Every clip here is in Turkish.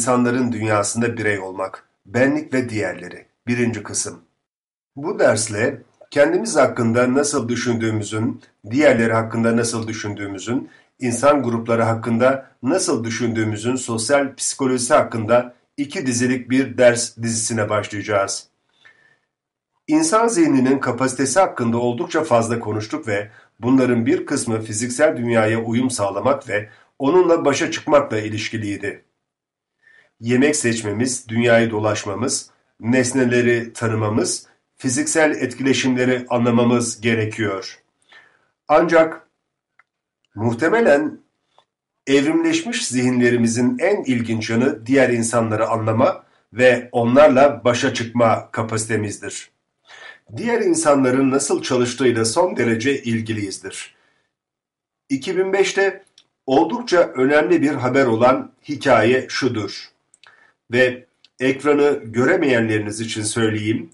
insanların dünyasında birey olmak, benlik ve diğerleri. Birinci kısım. Bu dersle kendimiz hakkında nasıl düşündüğümüzün, diğerleri hakkında nasıl düşündüğümüzün, insan grupları hakkında nasıl düşündüğümüzün sosyal psikolojisi hakkında iki dizilik bir ders dizisine başlayacağız. İnsan zihninin kapasitesi hakkında oldukça fazla konuştuk ve bunların bir kısmı fiziksel dünyaya uyum sağlamak ve onunla başa çıkmakla ilişkiliydi. Yemek seçmemiz, dünyayı dolaşmamız, nesneleri tanımamız, fiziksel etkileşimleri anlamamız gerekiyor. Ancak muhtemelen evrimleşmiş zihinlerimizin en ilginç yanı diğer insanları anlama ve onlarla başa çıkma kapasitemizdir. Diğer insanların nasıl çalıştığıyla son derece ilgiliyizdir. 2005'te oldukça önemli bir haber olan hikaye şudur ve ekranı göremeyenleriniz için söyleyeyim.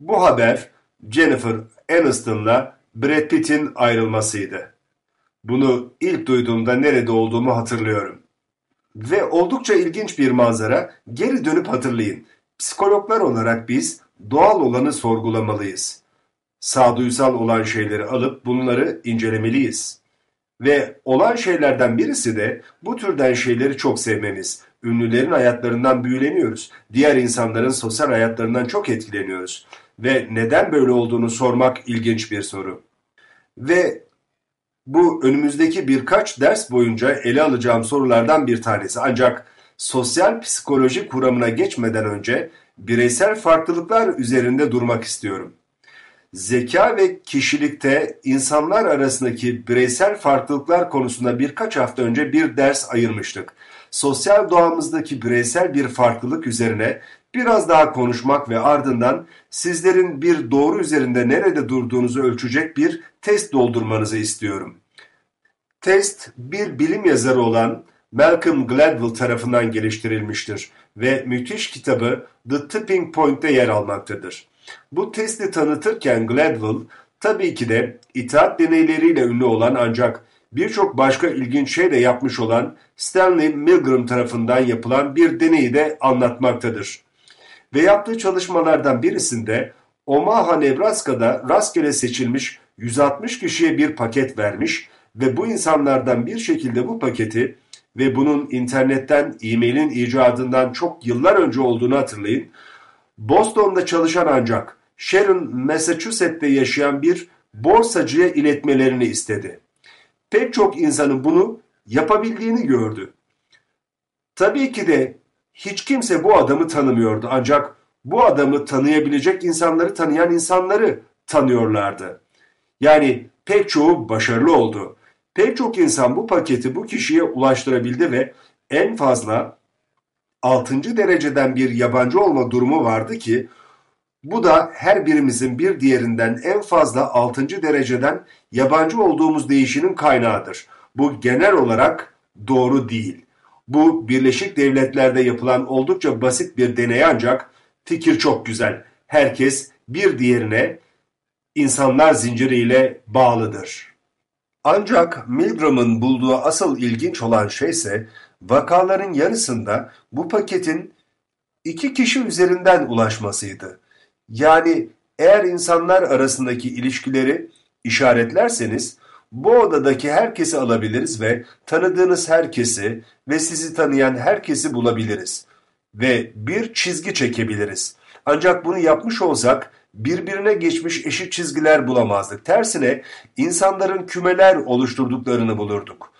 Bu haber Jennifer Aniston'la Brad Pitt'in ayrılmasıydı. Bunu ilk duyduğumda nerede olduğumu hatırlıyorum. Ve oldukça ilginç bir manzara, geri dönüp hatırlayın. Psikologlar olarak biz doğal olanı sorgulamalıyız. Sağduysal olan şeyleri alıp bunları incelemeliyiz. Ve olan şeylerden birisi de bu türden şeyleri çok sevmemiz. Ünlülerin hayatlarından büyüleniyoruz. Diğer insanların sosyal hayatlarından çok etkileniyoruz. Ve neden böyle olduğunu sormak ilginç bir soru. Ve bu önümüzdeki birkaç ders boyunca ele alacağım sorulardan bir tanesi. Ancak sosyal psikoloji kuramına geçmeden önce bireysel farklılıklar üzerinde durmak istiyorum. Zeka ve kişilikte insanlar arasındaki bireysel farklılıklar konusunda birkaç hafta önce bir ders ayırmıştık. Sosyal doğamızdaki bireysel bir farklılık üzerine biraz daha konuşmak ve ardından sizlerin bir doğru üzerinde nerede durduğunuzu ölçecek bir test doldurmanızı istiyorum. Test bir bilim yazarı olan Malcolm Gladwell tarafından geliştirilmiştir ve müthiş kitabı The Tipping Point'te yer almaktadır. Bu testi tanıtırken Gladwell tabii ki de itaat deneyleriyle ünlü olan ancak birçok başka ilginç şey de yapmış olan Stanley Milgram tarafından yapılan bir deneyi de anlatmaktadır. Ve yaptığı çalışmalardan birisinde Omaha, Nebraska'da rastgele seçilmiş 160 kişiye bir paket vermiş ve bu insanlardan bir şekilde bu paketi ve bunun internetten e-mailin icadından çok yıllar önce olduğunu hatırlayın. Boston'da çalışan ancak Sharon, Massachusetts'te yaşayan bir borsacıya iletmelerini istedi. Pek çok insanın bunu yapabildiğini gördü. Tabii ki de hiç kimse bu adamı tanımıyordu ancak bu adamı tanıyabilecek insanları tanıyan insanları tanıyorlardı. Yani pek çoğu başarılı oldu. Pek çok insan bu paketi bu kişiye ulaştırabildi ve en fazla 6. dereceden bir yabancı olma durumu vardı ki bu da her birimizin bir diğerinden en fazla 6. dereceden yabancı olduğumuz değişinin kaynağıdır. Bu genel olarak doğru değil. Bu Birleşik Devletler'de yapılan oldukça basit bir deney ancak fikir çok güzel. Herkes bir diğerine insanlar zinciriyle bağlıdır. Ancak Milgram'ın bulduğu asıl ilginç olan şeyse vakaların yarısında bu paketin iki kişi üzerinden ulaşmasıydı. Yani eğer insanlar arasındaki ilişkileri işaretlerseniz bu odadaki herkesi alabiliriz ve tanıdığınız herkesi ve sizi tanıyan herkesi bulabiliriz ve bir çizgi çekebiliriz. Ancak bunu yapmış olsak birbirine geçmiş eşit çizgiler bulamazdık. Tersine insanların kümeler oluşturduklarını bulurduk.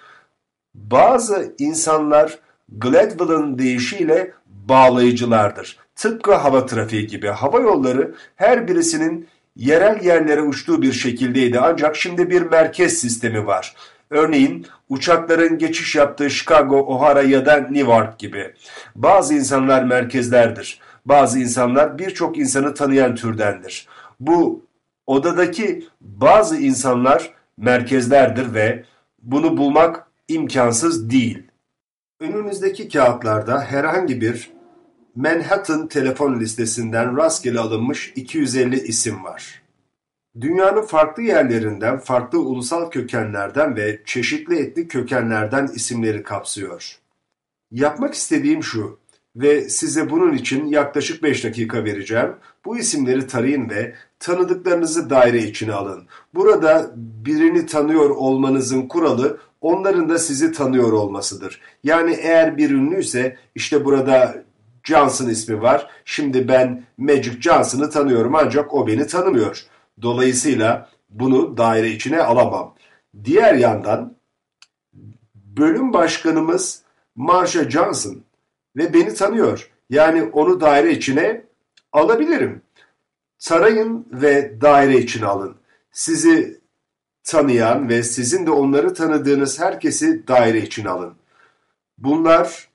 Bazı insanlar Gladwell'ın deyişiyle bağlayıcılardır. Tıpkı hava trafiği gibi. Hava yolları her birisinin yerel yerlere uçtuğu bir şekildeydi ancak şimdi bir merkez sistemi var. Örneğin uçakların geçiş yaptığı Chicago, O'Hara ya da Newark gibi. Bazı insanlar merkezlerdir. Bazı insanlar birçok insanı tanıyan türdendir. Bu odadaki bazı insanlar merkezlerdir ve bunu bulmak imkansız değil. Önünüzdeki kağıtlarda herhangi bir Manhattan telefon listesinden rastgele alınmış 250 isim var. Dünyanın farklı yerlerinden, farklı ulusal kökenlerden ve çeşitli etnik kökenlerden isimleri kapsıyor. Yapmak istediğim şu ve size bunun için yaklaşık 5 dakika vereceğim. Bu isimleri tarayın ve tanıdıklarınızı daire içine alın. Burada birini tanıyor olmanızın kuralı onların da sizi tanıyor olmasıdır. Yani eğer bir ünlüyse işte burada Johnson ismi var. Şimdi ben Magic Johnson'ı tanıyorum ancak o beni tanımıyor. Dolayısıyla bunu daire içine alamam. Diğer yandan bölüm başkanımız Marsha Johnson ve beni tanıyor. Yani onu daire içine alabilirim. Sarayın ve daire içine alın. Sizi tanıyan ve sizin de onları tanıdığınız herkesi daire içine alın. Bunlar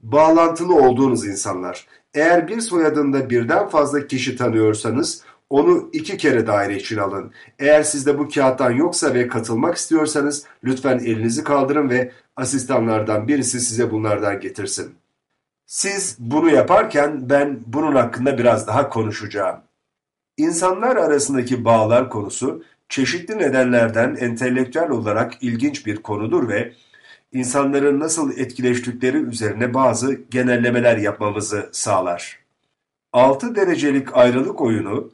bağlantılı olduğunuz insanlar. Eğer bir soyadında birden fazla kişi tanıyorsanız onu iki kere daire için alın. Eğer sizde bu kağıttan yoksa ve katılmak istiyorsanız lütfen elinizi kaldırın ve asistanlardan birisi size bunlardan getirsin. Siz bunu yaparken ben bunun hakkında biraz daha konuşacağım. İnsanlar arasındaki bağlar konusu çeşitli nedenlerden entelektüel olarak ilginç bir konudur ve insanların nasıl etkileştikleri üzerine bazı genellemeler yapmamızı sağlar. Altı derecelik ayrılık oyunu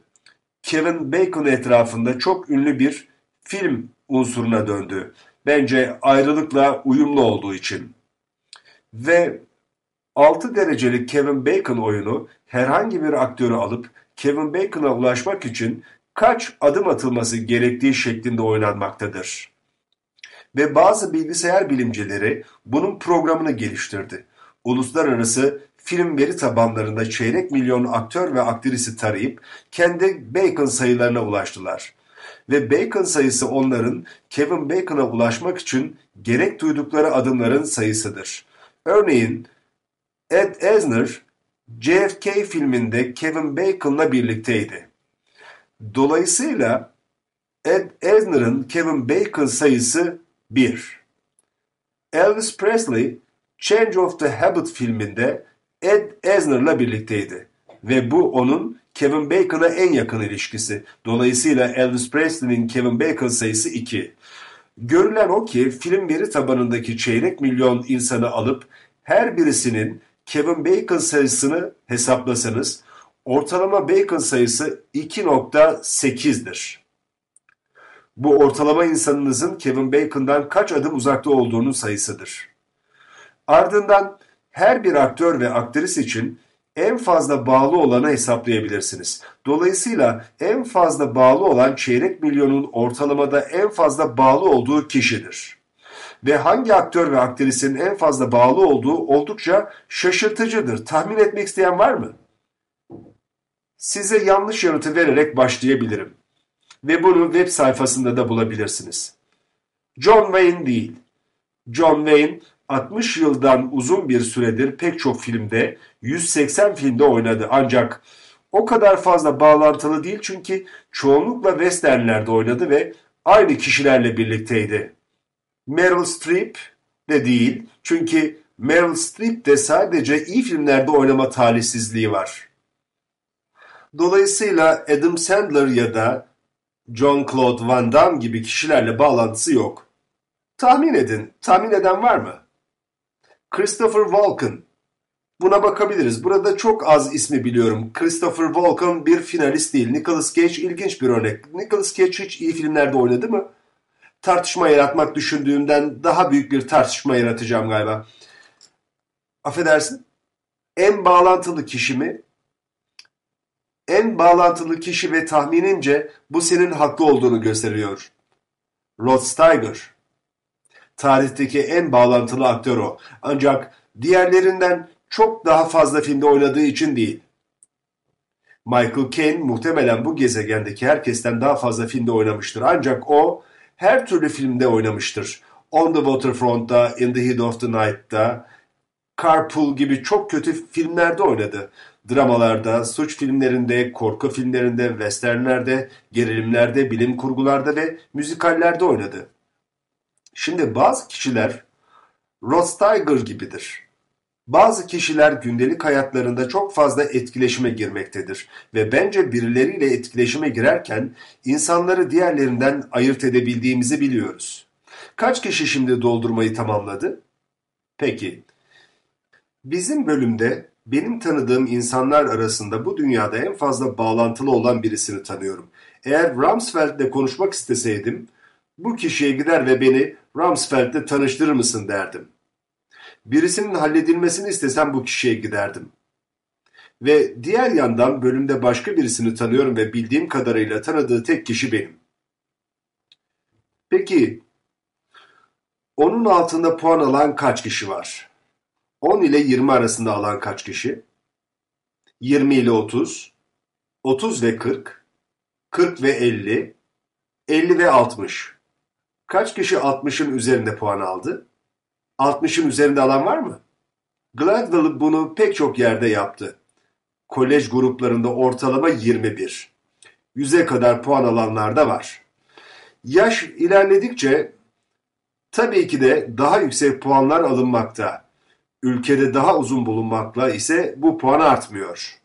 Kevin Bacon etrafında çok ünlü bir film unsuruna döndü. Bence ayrılıkla uyumlu olduğu için. Ve 6 derecelik Kevin Bacon oyunu herhangi bir aktörü alıp Kevin Bacon'a ulaşmak için kaç adım atılması gerektiği şeklinde oynanmaktadır. Ve bazı bilgisayar bilimcileri bunun programını geliştirdi. Uluslararası film veri tabanlarında çeyrek milyon aktör ve aktrisi tarayıp kendi Bacon sayılarına ulaştılar. Ve Bacon sayısı onların Kevin Bacon'a ulaşmak için gerek duydukları adımların sayısıdır. Örneğin Ed Asner JFK filminde Kevin Bacon'la birlikteydi. Dolayısıyla Ed Asner'ın Kevin Bacon sayısı 1. Elvis Presley Change of the Habit filminde Ed Asner'la birlikteydi ve bu onun Kevin Bacon'a en yakın ilişkisi. Dolayısıyla Elvis Presley'nin Kevin Bacon sayısı 2. Görülen o ki film veri tabanındaki çeyrek milyon insanı alıp her birisinin Kevin Bacon sayısını hesaplasanız ortalama Bacon sayısı 2.8'dir. Bu ortalama insanınızın Kevin Bacon'dan kaç adım uzakta olduğunun sayısıdır. Ardından her bir aktör ve aktris için en fazla bağlı olanı hesaplayabilirsiniz. Dolayısıyla en fazla bağlı olan çeyrek milyonun ortalamada en fazla bağlı olduğu kişidir. Ve hangi aktör ve aktrisin en fazla bağlı olduğu oldukça şaşırtıcıdır. Tahmin etmek isteyen var mı? Size yanlış yanıtı vererek başlayabilirim. Ve bunu web sayfasında da bulabilirsiniz. John Wayne değil. John Wayne 60 yıldan uzun bir süredir pek çok filmde, 180 filmde oynadı ancak o kadar fazla bağlantılı değil çünkü çoğunlukla westernlerde oynadı ve aynı kişilerle birlikteydi. Meryl Streep de değil çünkü Meryl Streep de sadece iyi filmlerde oynama talihsizliği var. Dolayısıyla Adam Sandler ya da John Claude Van Damme gibi kişilerle bağlantısı yok. Tahmin edin, tahmin eden var mı? Christopher Walken. Buna bakabiliriz. Burada çok az ismi biliyorum. Christopher Walken bir finalist değil. Nicolas Cage ilginç bir örnek. Nicolas Cage hiç iyi filmlerde oynadı mı? Tartışma yaratmak düşündüğümden daha büyük bir tartışma yaratacağım galiba. Affedersin. En bağlantılı kişi mi? En bağlantılı kişi ve tahminimce bu senin haklı olduğunu gösteriyor. Rod Steiger. Tarihteki en bağlantılı aktör o. Ancak diğerlerinden çok daha fazla filmde oynadığı için değil. Michael Caine muhtemelen bu gezegendeki herkesten daha fazla filmde oynamıştır. Ancak o her türlü filmde oynamıştır. On the Waterfront'ta, In the Heat of the Night'ta, Carpool gibi çok kötü filmlerde oynadı. Dramalarda, suç filmlerinde, korku filmlerinde, westernlerde, gerilimlerde, bilim kurgularda ve müzikallerde oynadı. Şimdi bazı kişiler Ross Tiger gibidir. Bazı kişiler gündelik hayatlarında çok fazla etkileşime girmektedir ve bence birileriyle etkileşime girerken insanları diğerlerinden ayırt edebildiğimizi biliyoruz. Kaç kişi şimdi doldurmayı tamamladı? Peki, Bizim bölümde benim tanıdığım insanlar arasında bu dünyada en fazla bağlantılı olan birisini tanıyorum. Eğer Rumsfeld'le konuşmak isteseydim, bu kişiye gider ve beni Rumsfeld'le tanıştırır mısın derdim. Birisinin halledilmesini istesem bu kişiye giderdim. Ve diğer yandan bölümde başka birisini tanıyorum ve bildiğim kadarıyla tanıdığı tek kişi benim. Peki, onun altında puan alan kaç kişi var? 10 ile 20 arasında alan kaç kişi? 20 ile 30, 30 ve 40, 40 ve 50, 50 ve 60. Kaç kişi 60'ın üzerinde puan aldı? 60'ın üzerinde alan var mı? Gladwell bunu pek çok yerde yaptı. Kolej gruplarında ortalama 21. Yüze kadar puan alanlar da var. Yaş ilerledikçe tabii ki de daha yüksek puanlar alınmakta. Ülkede daha uzun bulunmakla ise bu puan artmıyor.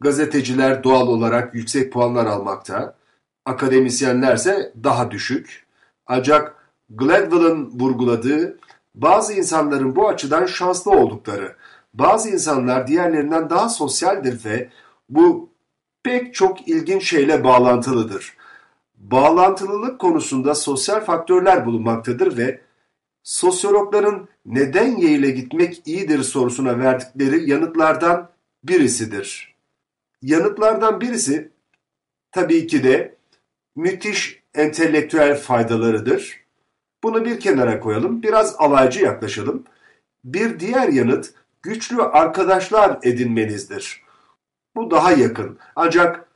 Gazeteciler doğal olarak yüksek puanlar almakta, akademisyenlerse daha düşük. Ancak Gladwell'ın vurguladığı bazı insanların bu açıdan şanslı oldukları, bazı insanlar diğerlerinden daha sosyaldir ve bu pek çok ilginç şeyle bağlantılıdır. Bağlantılılık konusunda sosyal faktörler bulunmaktadır ve sosyologların neden Yale'e gitmek iyidir sorusuna verdikleri yanıtlardan birisidir. Yanıtlardan birisi tabii ki de müthiş entelektüel faydalarıdır. Bunu bir kenara koyalım, biraz alaycı yaklaşalım. Bir diğer yanıt güçlü arkadaşlar edinmenizdir. Bu daha yakın. Ancak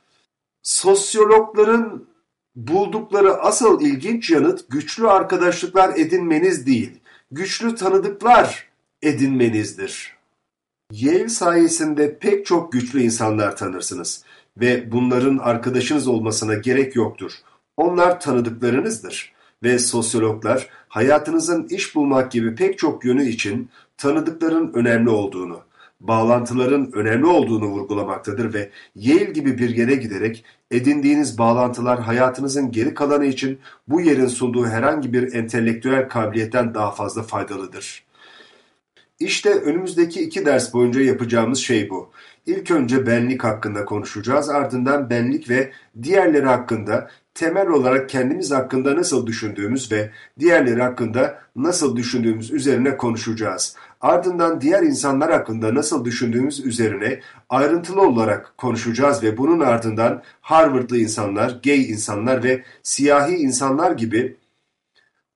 sosyologların buldukları asıl ilginç yanıt güçlü arkadaşlıklar edinmeniz değil, güçlü tanıdıklar edinmenizdir. Yale sayesinde pek çok güçlü insanlar tanırsınız ve bunların arkadaşınız olmasına gerek yoktur. Onlar tanıdıklarınızdır ve sosyologlar hayatınızın iş bulmak gibi pek çok yönü için tanıdıkların önemli olduğunu, bağlantıların önemli olduğunu vurgulamaktadır ve Yale gibi bir yere giderek edindiğiniz bağlantılar hayatınızın geri kalanı için bu yerin sunduğu herhangi bir entelektüel kabiliyetten daha fazla faydalıdır. İşte önümüzdeki iki ders boyunca yapacağımız şey bu. İlk önce benlik hakkında konuşacağız, ardından benlik ve diğerleri hakkında temel olarak kendimiz hakkında nasıl düşündüğümüz ve diğerleri hakkında nasıl düşündüğümüz üzerine konuşacağız. Ardından diğer insanlar hakkında nasıl düşündüğümüz üzerine ayrıntılı olarak konuşacağız ve bunun ardından Harvardlı insanlar, gay insanlar ve siyahi insanlar gibi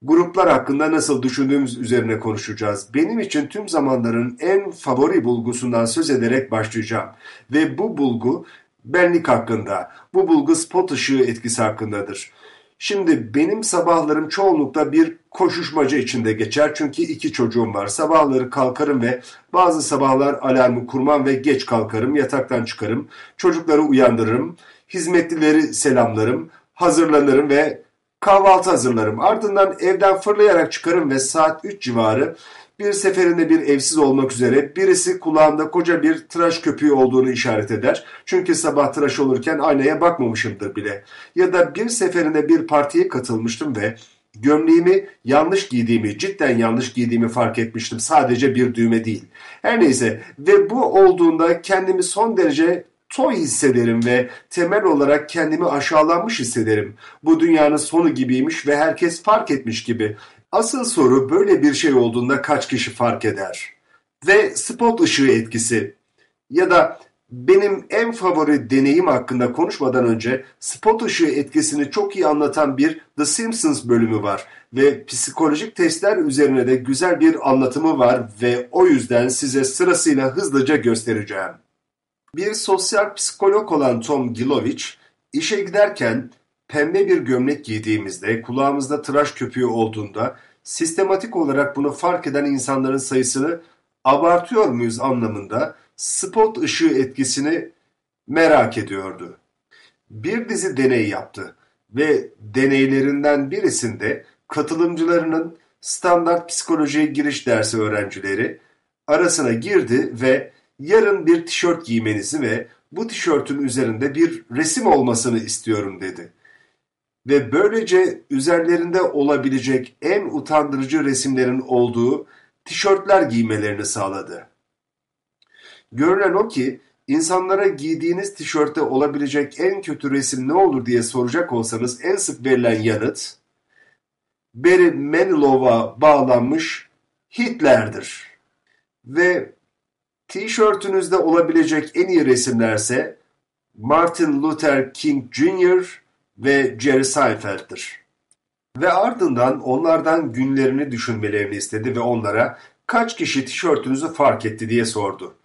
gruplar hakkında nasıl düşündüğümüz üzerine konuşacağız. Benim için tüm zamanların en favori bulgusundan söz ederek başlayacağım. Ve bu bulgu benlik hakkında, bu bulgu spot ışığı etkisi hakkındadır. Şimdi benim sabahlarım çoğunlukla bir koşuşmaca içinde geçer çünkü iki çocuğum var. Sabahları kalkarım ve bazı sabahlar alarmı kurmam ve geç kalkarım, yataktan çıkarım, çocukları uyandırırım, hizmetlileri selamlarım, hazırlanırım ve kahvaltı hazırlarım. Ardından evden fırlayarak çıkarım ve saat 3 civarı bir seferinde bir evsiz olmak üzere birisi kulağında koca bir tıraş köpüğü olduğunu işaret eder. Çünkü sabah tıraş olurken aynaya bakmamışımdır bile. Ya da bir seferinde bir partiye katılmıştım ve gömleğimi yanlış giydiğimi, cidden yanlış giydiğimi fark etmiştim. Sadece bir düğme değil. Her neyse ve bu olduğunda kendimi son derece toy hissederim ve temel olarak kendimi aşağılanmış hissederim. Bu dünyanın sonu gibiymiş ve herkes fark etmiş gibi. Asıl soru böyle bir şey olduğunda kaç kişi fark eder? Ve spot ışığı etkisi ya da benim en favori deneyim hakkında konuşmadan önce spot ışığı etkisini çok iyi anlatan bir The Simpsons bölümü var ve psikolojik testler üzerine de güzel bir anlatımı var ve o yüzden size sırasıyla hızlıca göstereceğim. Bir sosyal psikolog olan Tom Gilovich, işe giderken pembe bir gömlek giydiğimizde, kulağımızda tıraş köpüğü olduğunda sistematik olarak bunu fark eden insanların sayısını abartıyor muyuz anlamında spot ışığı etkisini merak ediyordu. Bir dizi deney yaptı ve deneylerinden birisinde katılımcılarının standart psikolojiye giriş dersi öğrencileri arasına girdi ve yarın bir tişört giymenizi ve bu tişörtün üzerinde bir resim olmasını istiyorum dedi. Ve böylece üzerlerinde olabilecek en utandırıcı resimlerin olduğu tişörtler giymelerini sağladı. Görünen o ki insanlara giydiğiniz tişörtte olabilecek en kötü resim ne olur diye soracak olsanız en sık verilen yanıt Barry Manilow'a bağlanmış Hitler'dir. Ve tişörtünüzde olabilecek en iyi resimlerse Martin Luther King Jr. ve Jerry Seinfeld'tir. Ve ardından onlardan günlerini düşünmelerini istedi ve onlara kaç kişi tişörtünüzü fark etti diye sordu.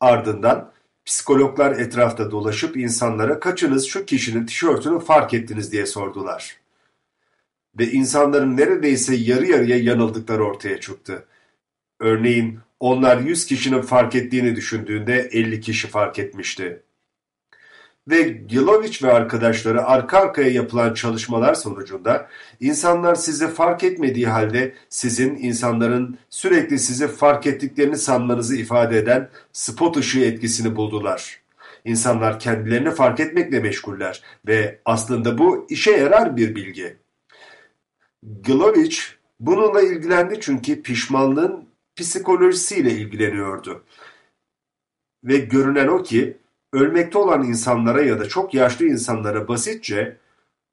Ardından psikologlar etrafta dolaşıp insanlara kaçınız şu kişinin tişörtünü fark ettiniz diye sordular. Ve insanların neredeyse yarı yarıya yanıldıkları ortaya çıktı. Örneğin onlar 100 kişinin fark ettiğini düşündüğünde 50 kişi fark etmişti. Ve Gilovich ve arkadaşları arka arkaya yapılan çalışmalar sonucunda insanlar sizi fark etmediği halde sizin insanların sürekli sizi fark ettiklerini sanmanızı ifade eden spot ışığı etkisini buldular. İnsanlar kendilerini fark etmekle meşguller ve aslında bu işe yarar bir bilgi. Gilovich bununla ilgilendi çünkü pişmanlığın psikolojisiyle ilgileniyordu. Ve görünen o ki ölmekte olan insanlara ya da çok yaşlı insanlara basitçe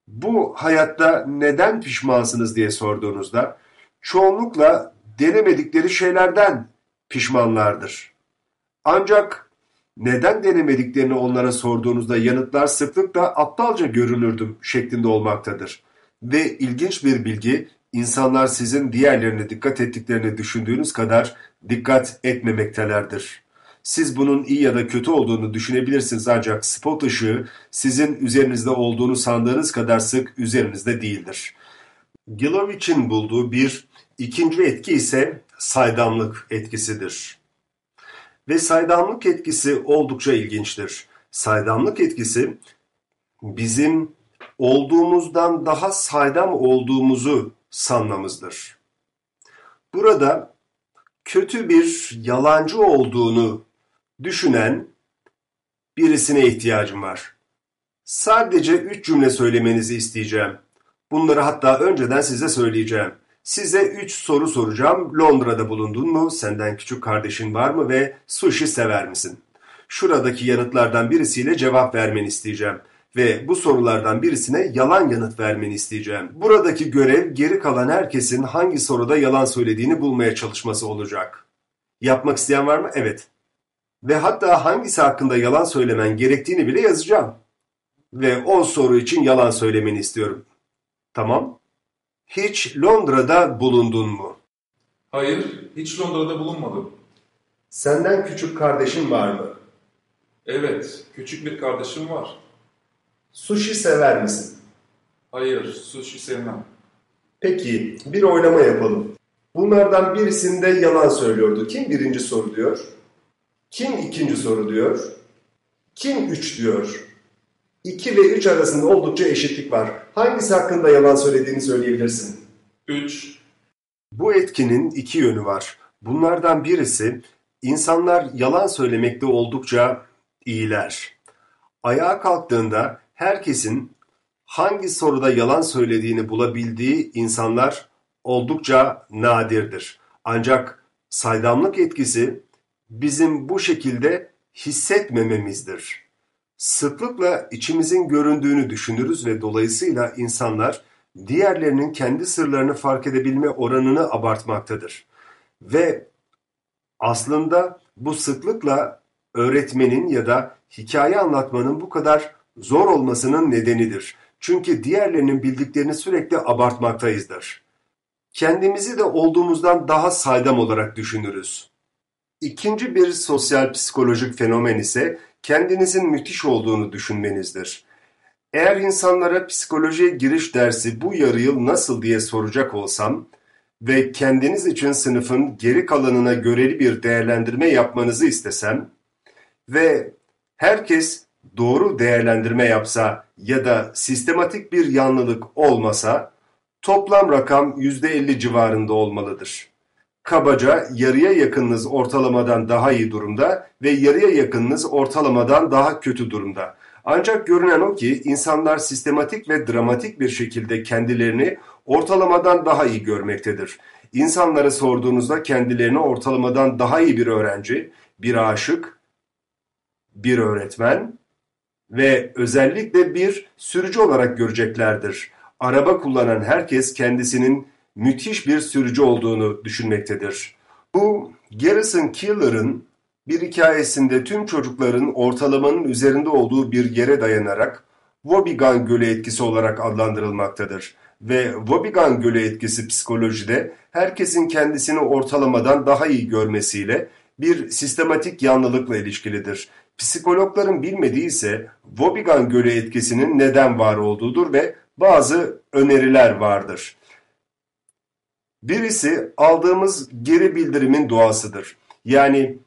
bu hayatta neden pişmansınız diye sorduğunuzda çoğunlukla denemedikleri şeylerden pişmanlardır. Ancak neden denemediklerini onlara sorduğunuzda yanıtlar sıklıkla aptalca görünürdüm şeklinde olmaktadır. Ve ilginç bir bilgi insanlar sizin diğerlerine dikkat ettiklerini düşündüğünüz kadar dikkat etmemektelerdir. Siz bunun iyi ya da kötü olduğunu düşünebilirsiniz ancak spot ışığı sizin üzerinizde olduğunu sandığınız kadar sık üzerinizde değildir. Gilovich'in bulduğu bir ikinci etki ise saydamlık etkisidir. Ve saydamlık etkisi oldukça ilginçtir. Saydamlık etkisi bizim olduğumuzdan daha saydam olduğumuzu sanmamızdır. Burada kötü bir yalancı olduğunu düşünen birisine ihtiyacım var. Sadece üç cümle söylemenizi isteyeceğim. Bunları hatta önceden size söyleyeceğim. Size üç soru soracağım. Londra'da bulundun mu? Senden küçük kardeşin var mı? Ve sushi sever misin? Şuradaki yanıtlardan birisiyle cevap vermeni isteyeceğim. Ve bu sorulardan birisine yalan yanıt vermeni isteyeceğim. Buradaki görev geri kalan herkesin hangi soruda yalan söylediğini bulmaya çalışması olacak. Yapmak isteyen var mı? Evet. Ve hatta hangisi hakkında yalan söylemen gerektiğini bile yazacağım. Ve on soru için yalan söylemeni istiyorum. Tamam. Hiç Londra'da bulundun mu? Hayır, hiç Londra'da bulunmadım. Senden küçük kardeşin var mı? Evet, küçük bir kardeşim var. Sushi sever misin? Hayır, sushi sevmem. Peki, bir oynama yapalım. Bunlardan birisinde yalan söylüyordu. Kim birinci soru diyor? Kim ikinci soru diyor? Kim üç diyor? İki ve üç arasında oldukça eşitlik var. Hangisi hakkında yalan söylediğini söyleyebilirsin? Üç. Bu etkinin iki yönü var. Bunlardan birisi insanlar yalan söylemekte oldukça iyiler. Ayağa kalktığında herkesin hangi soruda yalan söylediğini bulabildiği insanlar oldukça nadirdir. Ancak saydamlık etkisi bizim bu şekilde hissetmememizdir. Sıklıkla içimizin göründüğünü düşünürüz ve dolayısıyla insanlar diğerlerinin kendi sırlarını fark edebilme oranını abartmaktadır. Ve aslında bu sıklıkla öğretmenin ya da hikaye anlatmanın bu kadar zor olmasının nedenidir. Çünkü diğerlerinin bildiklerini sürekli abartmaktayızdır. Kendimizi de olduğumuzdan daha saydam olarak düşünürüz. İkinci bir sosyal psikolojik fenomen ise kendinizin müthiş olduğunu düşünmenizdir. Eğer insanlara psikolojiye giriş dersi bu yarı yıl nasıl diye soracak olsam ve kendiniz için sınıfın geri kalanına göreli bir değerlendirme yapmanızı istesem ve herkes doğru değerlendirme yapsa ya da sistematik bir yanlılık olmasa toplam rakam %50 civarında olmalıdır. Kabaca yarıya yakınınız ortalamadan daha iyi durumda ve yarıya yakınınız ortalamadan daha kötü durumda. Ancak görünen o ki insanlar sistematik ve dramatik bir şekilde kendilerini ortalamadan daha iyi görmektedir. İnsanlara sorduğunuzda kendilerini ortalamadan daha iyi bir öğrenci, bir aşık, bir öğretmen ve özellikle bir sürücü olarak göreceklerdir. Araba kullanan herkes kendisinin müthiş bir sürücü olduğunu düşünmektedir. Bu Garrison Killer'ın bir hikayesinde tüm çocukların ortalamanın üzerinde olduğu bir yere dayanarak Wobegon Gölü etkisi olarak adlandırılmaktadır ve Wobegon Gölü etkisi psikolojide herkesin kendisini ortalamadan daha iyi görmesiyle bir sistematik yanlılıkla ilişkilidir. Psikologların bilmediği ise Wobegon Gölü etkisinin neden var olduğudur ve bazı öneriler vardır. Birisi aldığımız geri bildirimin doğasıdır. Yani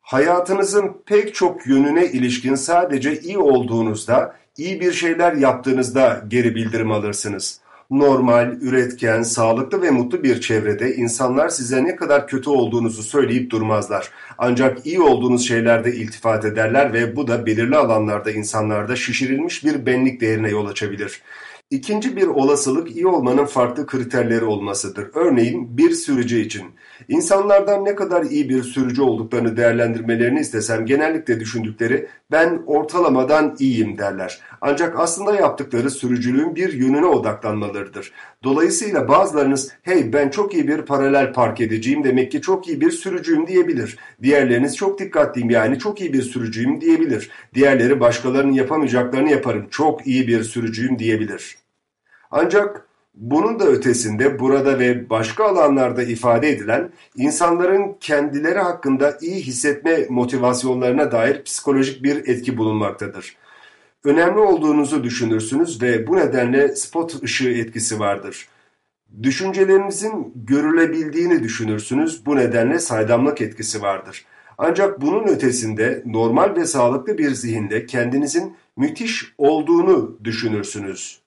hayatınızın pek çok yönüne ilişkin sadece iyi olduğunuzda, iyi bir şeyler yaptığınızda geri bildirim alırsınız. Normal, üretken, sağlıklı ve mutlu bir çevrede insanlar size ne kadar kötü olduğunuzu söyleyip durmazlar. Ancak iyi olduğunuz şeylerde iltifat ederler ve bu da belirli alanlarda insanlarda şişirilmiş bir benlik değerine yol açabilir. İkinci bir olasılık iyi olmanın farklı kriterleri olmasıdır. Örneğin bir sürücü için. İnsanlardan ne kadar iyi bir sürücü olduklarını değerlendirmelerini istesem genellikle düşündükleri ben ortalamadan iyiyim derler. Ancak aslında yaptıkları sürücülüğün bir yönüne odaklanmalarıdır. Dolayısıyla bazılarınız hey ben çok iyi bir paralel park edeceğim demek ki çok iyi bir sürücüyüm diyebilir. Diğerleriniz çok dikkatliyim yani çok iyi bir sürücüyüm diyebilir. Diğerleri başkalarının yapamayacaklarını yaparım çok iyi bir sürücüyüm diyebilir. Ancak bunun da ötesinde burada ve başka alanlarda ifade edilen insanların kendileri hakkında iyi hissetme motivasyonlarına dair psikolojik bir etki bulunmaktadır. Önemli olduğunuzu düşünürsünüz ve bu nedenle spot ışığı etkisi vardır. Düşüncelerinizin görülebildiğini düşünürsünüz, bu nedenle saydamlık etkisi vardır. Ancak bunun ötesinde normal ve sağlıklı bir zihinde kendinizin müthiş olduğunu düşünürsünüz.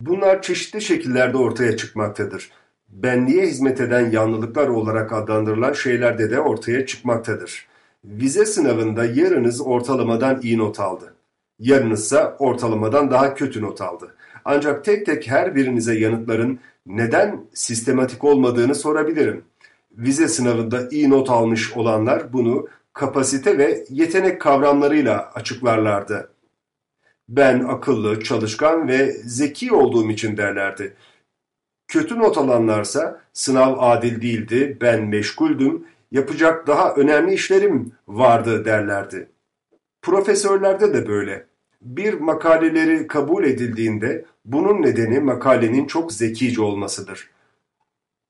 Bunlar çeşitli şekillerde ortaya çıkmaktadır. Benliğe hizmet eden yanlılıklar olarak adlandırılan şeylerde de ortaya çıkmaktadır. Vize sınavında yarınız ortalamadan iyi not aldı. Yarınızsa ortalamadan daha kötü not aldı. Ancak tek tek her birinize yanıtların neden sistematik olmadığını sorabilirim. Vize sınavında iyi not almış olanlar bunu kapasite ve yetenek kavramlarıyla açıklarlardı. Ben akıllı, çalışkan ve zeki olduğum için derlerdi. Kötü not alanlarsa sınav adil değildi, ben meşguldüm, yapacak daha önemli işlerim vardı derlerdi. Profesörlerde de böyle. Bir makaleleri kabul edildiğinde bunun nedeni makalenin çok zekice olmasıdır.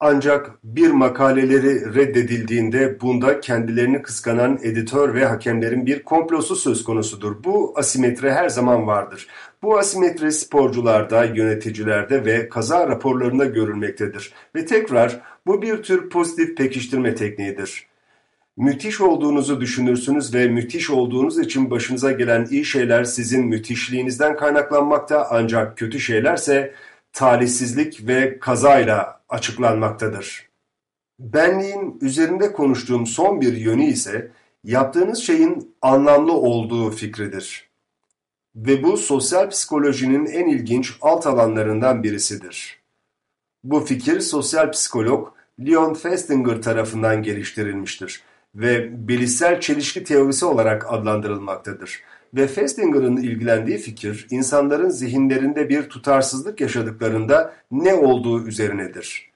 Ancak bir makaleleri reddedildiğinde bunda kendilerini kıskanan editör ve hakemlerin bir komplosu söz konusudur. Bu asimetri her zaman vardır. Bu asimetri sporcularda, yöneticilerde ve kaza raporlarında görülmektedir. Ve tekrar bu bir tür pozitif pekiştirme tekniğidir. Müthiş olduğunuzu düşünürsünüz ve müthiş olduğunuz için başınıza gelen iyi şeyler sizin müthişliğinizden kaynaklanmakta ancak kötü şeylerse talihsizlik ve kazayla açıklanmaktadır. Benliğin üzerinde konuştuğum son bir yönü ise yaptığınız şeyin anlamlı olduğu fikridir. Ve bu sosyal psikolojinin en ilginç alt alanlarından birisidir. Bu fikir sosyal psikolog Leon Festinger tarafından geliştirilmiştir ve bilişsel çelişki teorisi olarak adlandırılmaktadır ve Festinger'ın ilgilendiği fikir, insanların zihinlerinde bir tutarsızlık yaşadıklarında ne olduğu üzerinedir.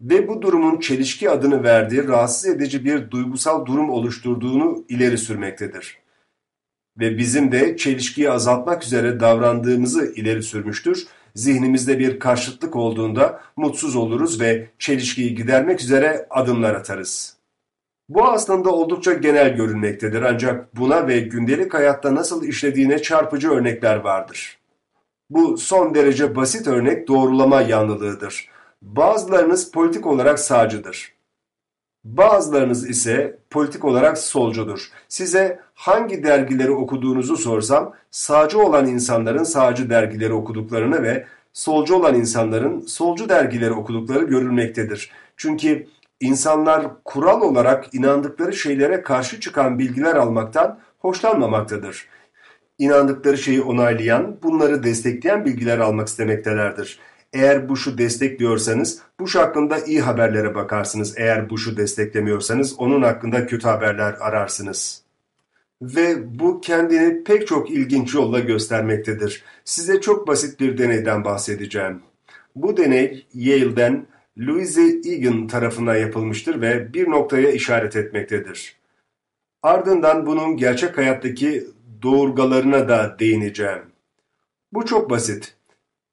Ve bu durumun çelişki adını verdiği rahatsız edici bir duygusal durum oluşturduğunu ileri sürmektedir. Ve bizim de çelişkiyi azaltmak üzere davrandığımızı ileri sürmüştür. Zihnimizde bir karşıtlık olduğunda mutsuz oluruz ve çelişkiyi gidermek üzere adımlar atarız. Bu aslında oldukça genel görünmektedir ancak buna ve gündelik hayatta nasıl işlediğine çarpıcı örnekler vardır. Bu son derece basit örnek doğrulama yanlılığıdır. Bazılarınız politik olarak sağcıdır. Bazılarınız ise politik olarak solcudur. Size hangi dergileri okuduğunuzu sorsam sağcı olan insanların sağcı dergileri okuduklarını ve solcu olan insanların solcu dergileri okudukları görülmektedir. Çünkü İnsanlar kural olarak inandıkları şeylere karşı çıkan bilgiler almaktan hoşlanmamaktadır. İnandıkları şeyi onaylayan, bunları destekleyen bilgiler almak istemektelerdir. Eğer Bush'u destekliyorsanız Bush hakkında iyi haberlere bakarsınız. Eğer Bush'u desteklemiyorsanız onun hakkında kötü haberler ararsınız. ve bu kendini pek çok ilginç yolla göstermektedir. Size çok basit bir deneyden bahsedeceğim. Bu deney Yale'den Louise Egan tarafından yapılmıştır ve bir noktaya işaret etmektedir. Ardından bunun gerçek hayattaki doğurgalarına da değineceğim. Bu çok basit.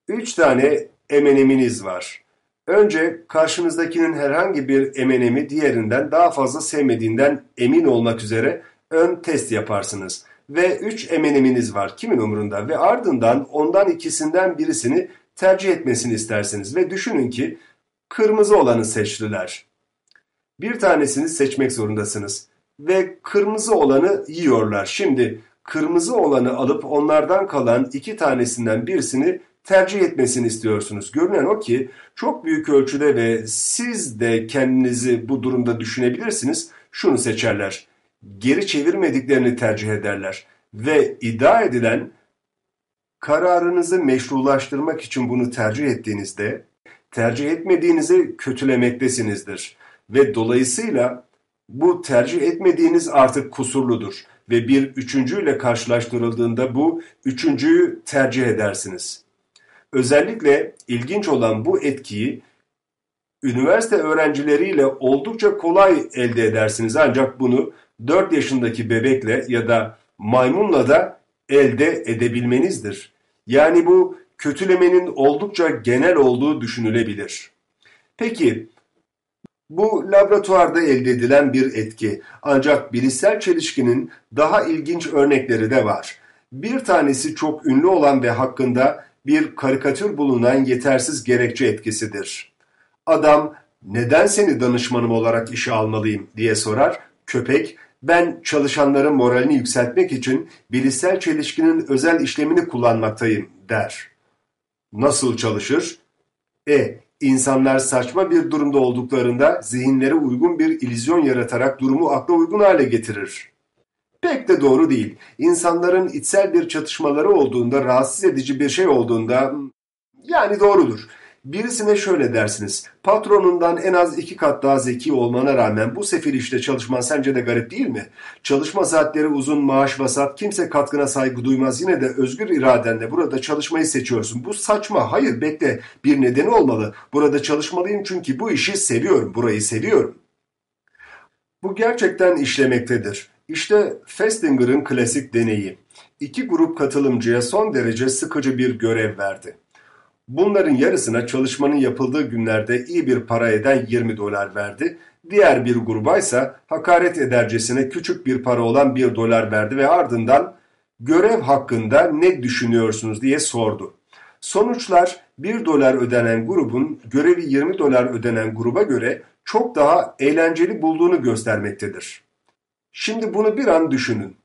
Üç tane emeneminiz var. Önce karşınızdakinin herhangi bir emenemi diğerinden daha fazla sevmediğinden emin olmak üzere ön test yaparsınız. Ve üç emeneminiz var kimin umurunda ve ardından ondan ikisinden birisini tercih etmesini istersiniz. Ve düşünün ki kırmızı olanı seçtiler. Bir tanesini seçmek zorundasınız. Ve kırmızı olanı yiyorlar. Şimdi kırmızı olanı alıp onlardan kalan iki tanesinden birisini tercih etmesini istiyorsunuz. Görünen o ki çok büyük ölçüde ve siz de kendinizi bu durumda düşünebilirsiniz. Şunu seçerler. Geri çevirmediklerini tercih ederler. Ve iddia edilen kararınızı meşrulaştırmak için bunu tercih ettiğinizde tercih etmediğinizi kötülemektesinizdir. Ve dolayısıyla bu tercih etmediğiniz artık kusurludur ve bir üçüncüyle karşılaştırıldığında bu üçüncüyü tercih edersiniz. Özellikle ilginç olan bu etkiyi üniversite öğrencileriyle oldukça kolay elde edersiniz ancak bunu 4 yaşındaki bebekle ya da maymunla da elde edebilmenizdir. Yani bu kötülemenin oldukça genel olduğu düşünülebilir. Peki bu laboratuvarda elde edilen bir etki ancak bilişsel çelişkinin daha ilginç örnekleri de var. Bir tanesi çok ünlü olan ve hakkında bir karikatür bulunan yetersiz gerekçe etkisidir. Adam neden seni danışmanım olarak işe almalıyım diye sorar. Köpek ben çalışanların moralini yükseltmek için bilişsel çelişkinin özel işlemini kullanmaktayım der. Nasıl çalışır? E. İnsanlar saçma bir durumda olduklarında zihinlere uygun bir ilizyon yaratarak durumu akla uygun hale getirir. Pek de doğru değil. İnsanların içsel bir çatışmaları olduğunda, rahatsız edici bir şey olduğunda yani doğrudur. Birisine şöyle dersiniz. Patronundan en az iki kat daha zeki olmana rağmen bu sefil işte çalışman sence de garip değil mi? Çalışma saatleri uzun, maaş vasat, kimse katkına saygı duymaz. Yine de özgür iradenle burada çalışmayı seçiyorsun. Bu saçma. Hayır bekle. Bir nedeni olmalı. Burada çalışmalıyım çünkü bu işi seviyorum. Burayı seviyorum. Bu gerçekten işlemektedir. İşte Festinger'ın klasik deneyi. İki grup katılımcıya son derece sıkıcı bir görev verdi. Bunların yarısına çalışmanın yapıldığı günlerde iyi bir para eden 20 dolar verdi. Diğer bir gruba ise hakaret edercesine küçük bir para olan 1 dolar verdi ve ardından görev hakkında ne düşünüyorsunuz diye sordu. Sonuçlar 1 dolar ödenen grubun görevi 20 dolar ödenen gruba göre çok daha eğlenceli bulduğunu göstermektedir. Şimdi bunu bir an düşünün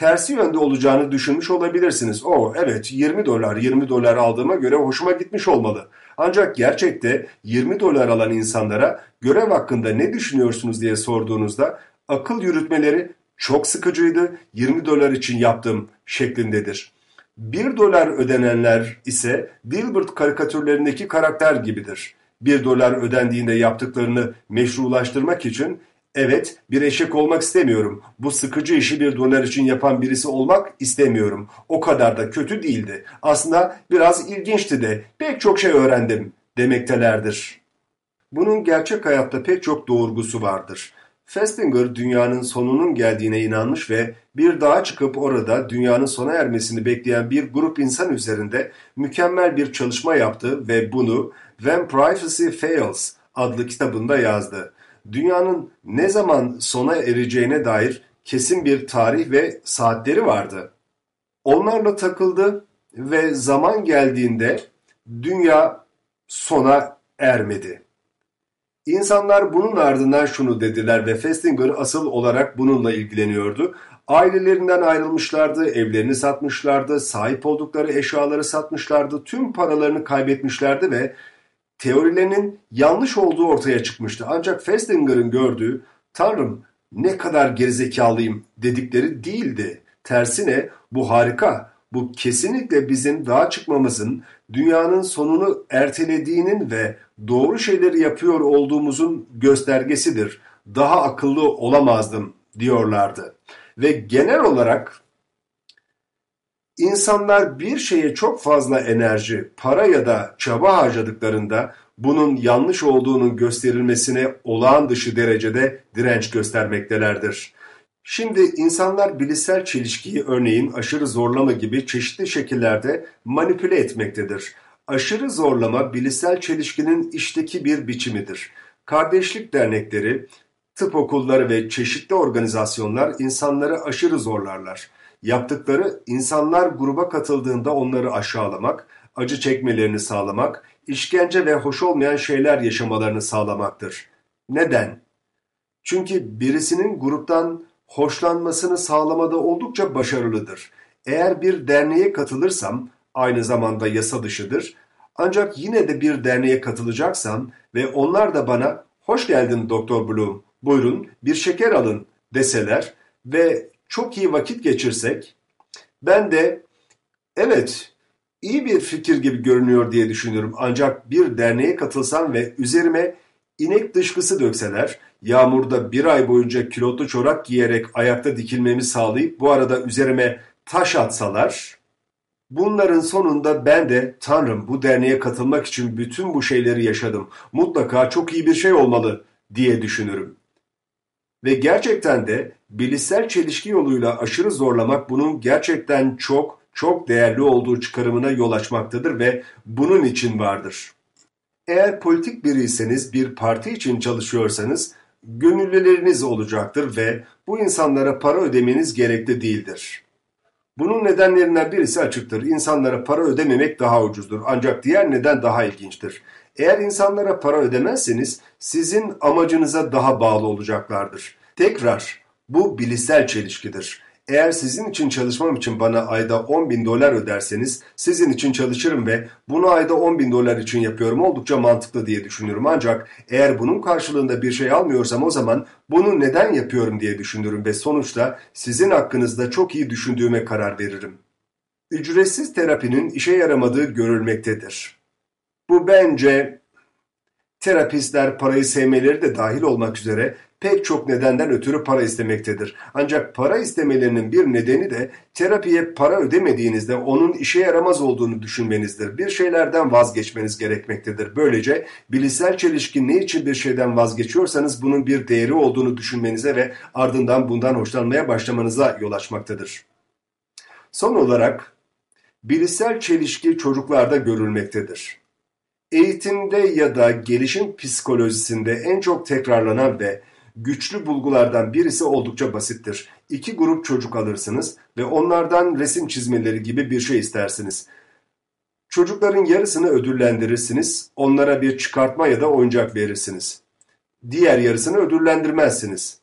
tersi yönde olacağını düşünmüş olabilirsiniz. O evet 20 dolar 20 dolar aldığıma göre hoşuma gitmiş olmalı. Ancak gerçekte 20 dolar alan insanlara görev hakkında ne düşünüyorsunuz diye sorduğunuzda akıl yürütmeleri çok sıkıcıydı 20 dolar için yaptım şeklindedir. 1 dolar ödenenler ise Dilbert karikatürlerindeki karakter gibidir. 1 dolar ödendiğinde yaptıklarını meşrulaştırmak için Evet, bir eşek olmak istemiyorum. Bu sıkıcı işi bir dolar için yapan birisi olmak istemiyorum. O kadar da kötü değildi. Aslında biraz ilginçti de. Pek çok şey öğrendim demektelerdir. Bunun gerçek hayatta pek çok doğurgusu vardır. Festinger dünyanın sonunun geldiğine inanmış ve bir dağa çıkıp orada dünyanın sona ermesini bekleyen bir grup insan üzerinde mükemmel bir çalışma yaptı ve bunu When Privacy Fails adlı kitabında yazdı dünyanın ne zaman sona ereceğine dair kesin bir tarih ve saatleri vardı. Onlarla takıldı ve zaman geldiğinde dünya sona ermedi. İnsanlar bunun ardından şunu dediler ve Festinger asıl olarak bununla ilgileniyordu. Ailelerinden ayrılmışlardı, evlerini satmışlardı, sahip oldukları eşyaları satmışlardı, tüm paralarını kaybetmişlerdi ve teorilerinin yanlış olduğu ortaya çıkmıştı. Ancak Festinger'ın gördüğü Tanrım ne kadar gerizekalıyım dedikleri değildi. Tersine bu harika, bu kesinlikle bizim daha çıkmamızın, dünyanın sonunu ertelediğinin ve doğru şeyleri yapıyor olduğumuzun göstergesidir. Daha akıllı olamazdım diyorlardı. Ve genel olarak insanlar bir şeye çok fazla enerji, para ya da çaba harcadıklarında bunun yanlış olduğunun gösterilmesine olağan dışı derecede direnç göstermektelerdir. Şimdi insanlar bilişsel çelişkiyi örneğin aşırı zorlama gibi çeşitli şekillerde manipüle etmektedir. Aşırı zorlama bilişsel çelişkinin işteki bir biçimidir. Kardeşlik dernekleri, tıp okulları ve çeşitli organizasyonlar insanları aşırı zorlarlar. Yaptıkları insanlar gruba katıldığında onları aşağılamak, acı çekmelerini sağlamak, işkence ve hoş olmayan şeyler yaşamalarını sağlamaktır. Neden? Çünkü birisinin gruptan hoşlanmasını sağlamada oldukça başarılıdır. Eğer bir derneğe katılırsam aynı zamanda yasa dışıdır. Ancak yine de bir derneğe katılacaksam ve onlar da bana hoş geldin Doktor Bloom, buyurun bir şeker alın deseler ve çok iyi vakit geçirsek ben de evet iyi bir fikir gibi görünüyor diye düşünüyorum. Ancak bir derneğe katılsam ve üzerime inek dışkısı dökseler, yağmurda bir ay boyunca kilotlu çorak giyerek ayakta dikilmemi sağlayıp bu arada üzerime taş atsalar, bunların sonunda ben de Tanrım bu derneğe katılmak için bütün bu şeyleri yaşadım. Mutlaka çok iyi bir şey olmalı diye düşünürüm. Ve gerçekten de bilişsel çelişki yoluyla aşırı zorlamak bunun gerçekten çok çok değerli olduğu çıkarımına yol açmaktadır ve bunun için vardır. Eğer politik biriyseniz, bir parti için çalışıyorsanız gönüllüleriniz olacaktır ve bu insanlara para ödemeniz gerekli değildir. Bunun nedenlerinden birisi açıktır. İnsanlara para ödememek daha ucuzdur. Ancak diğer neden daha ilginçtir. Eğer insanlara para ödemezseniz sizin amacınıza daha bağlı olacaklardır. Tekrar bu bilişsel çelişkidir. Eğer sizin için çalışmam için bana ayda 10 bin dolar öderseniz sizin için çalışırım ve bunu ayda 10 bin dolar için yapıyorum oldukça mantıklı diye düşünürüm. Ancak eğer bunun karşılığında bir şey almıyorsam o zaman bunu neden yapıyorum diye düşünürüm ve sonuçta sizin hakkınızda çok iyi düşündüğüme karar veririm. Ücretsiz terapinin işe yaramadığı görülmektedir. Bu bence terapistler parayı sevmeleri de dahil olmak üzere pek çok nedenden ötürü para istemektedir. Ancak para istemelerinin bir nedeni de terapiye para ödemediğinizde onun işe yaramaz olduğunu düşünmenizdir. Bir şeylerden vazgeçmeniz gerekmektedir. Böylece bilişsel çelişki ne için bir şeyden vazgeçiyorsanız bunun bir değeri olduğunu düşünmenize ve ardından bundan hoşlanmaya başlamanıza yol açmaktadır. Son olarak bilişsel çelişki çocuklarda görülmektedir. Eğitimde ya da gelişim psikolojisinde en çok tekrarlanan ve güçlü bulgulardan birisi oldukça basittir. İki grup çocuk alırsınız ve onlardan resim çizmeleri gibi bir şey istersiniz. Çocukların yarısını ödüllendirirsiniz, onlara bir çıkartma ya da oyuncak verirsiniz. Diğer yarısını ödüllendirmezsiniz.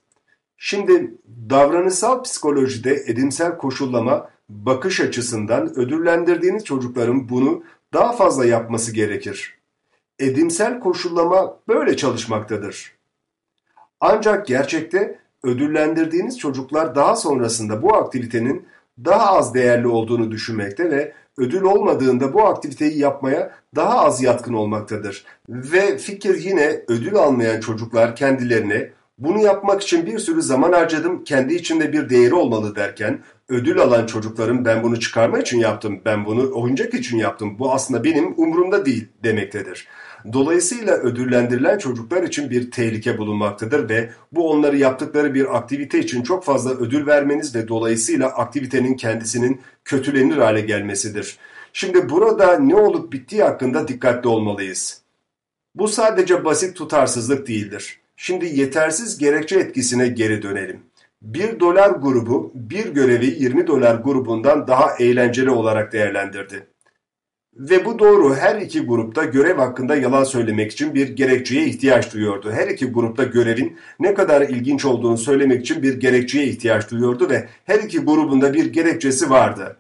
Şimdi davranışsal psikolojide edimsel koşullama bakış açısından ödüllendirdiğiniz çocukların bunu daha fazla yapması gerekir. Edimsel koşullama böyle çalışmaktadır. Ancak gerçekte ödüllendirdiğiniz çocuklar daha sonrasında bu aktivitenin daha az değerli olduğunu düşünmekte ve ödül olmadığında bu aktiviteyi yapmaya daha az yatkın olmaktadır. Ve fikir yine ödül almayan çocuklar kendilerine bunu yapmak için bir sürü zaman harcadım, kendi içinde bir değeri olmalı derken ödül alan çocukların ben bunu çıkarma için yaptım, ben bunu oyuncak için yaptım, bu aslında benim umurumda değil demektedir. Dolayısıyla ödüllendirilen çocuklar için bir tehlike bulunmaktadır ve bu onları yaptıkları bir aktivite için çok fazla ödül vermeniz ve dolayısıyla aktivitenin kendisinin kötülenir hale gelmesidir. Şimdi burada ne olup bittiği hakkında dikkatli olmalıyız. Bu sadece basit tutarsızlık değildir. Şimdi yetersiz gerekçe etkisine geri dönelim. 1 dolar grubu bir görevi 20 dolar grubundan daha eğlenceli olarak değerlendirdi. Ve bu doğru her iki grupta görev hakkında yalan söylemek için bir gerekçeye ihtiyaç duyuyordu. Her iki grupta görevin ne kadar ilginç olduğunu söylemek için bir gerekçeye ihtiyaç duyuyordu ve her iki grubunda bir gerekçesi vardı.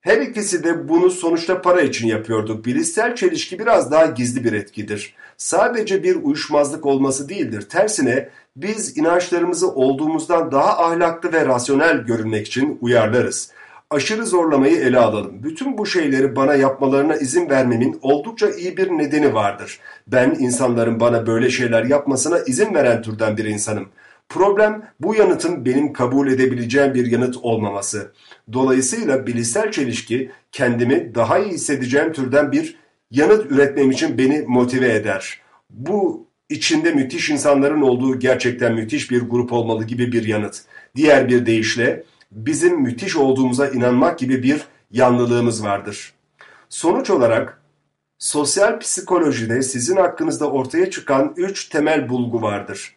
Her ikisi de bunu sonuçta para için yapıyordu. Bilişsel çelişki biraz daha gizli bir etkidir. Sadece bir uyuşmazlık olması değildir. Tersine biz inançlarımızı olduğumuzdan daha ahlaklı ve rasyonel görünmek için uyarlarız aşırı zorlamayı ele alalım. Bütün bu şeyleri bana yapmalarına izin vermemin oldukça iyi bir nedeni vardır. Ben insanların bana böyle şeyler yapmasına izin veren türden bir insanım. Problem bu yanıtın benim kabul edebileceğim bir yanıt olmaması. Dolayısıyla bilişsel çelişki kendimi daha iyi hissedeceğim türden bir yanıt üretmem için beni motive eder. Bu içinde müthiş insanların olduğu gerçekten müthiş bir grup olmalı gibi bir yanıt. Diğer bir deyişle bizim müthiş olduğumuza inanmak gibi bir yanlılığımız vardır. Sonuç olarak sosyal psikolojide sizin hakkınızda ortaya çıkan üç temel bulgu vardır.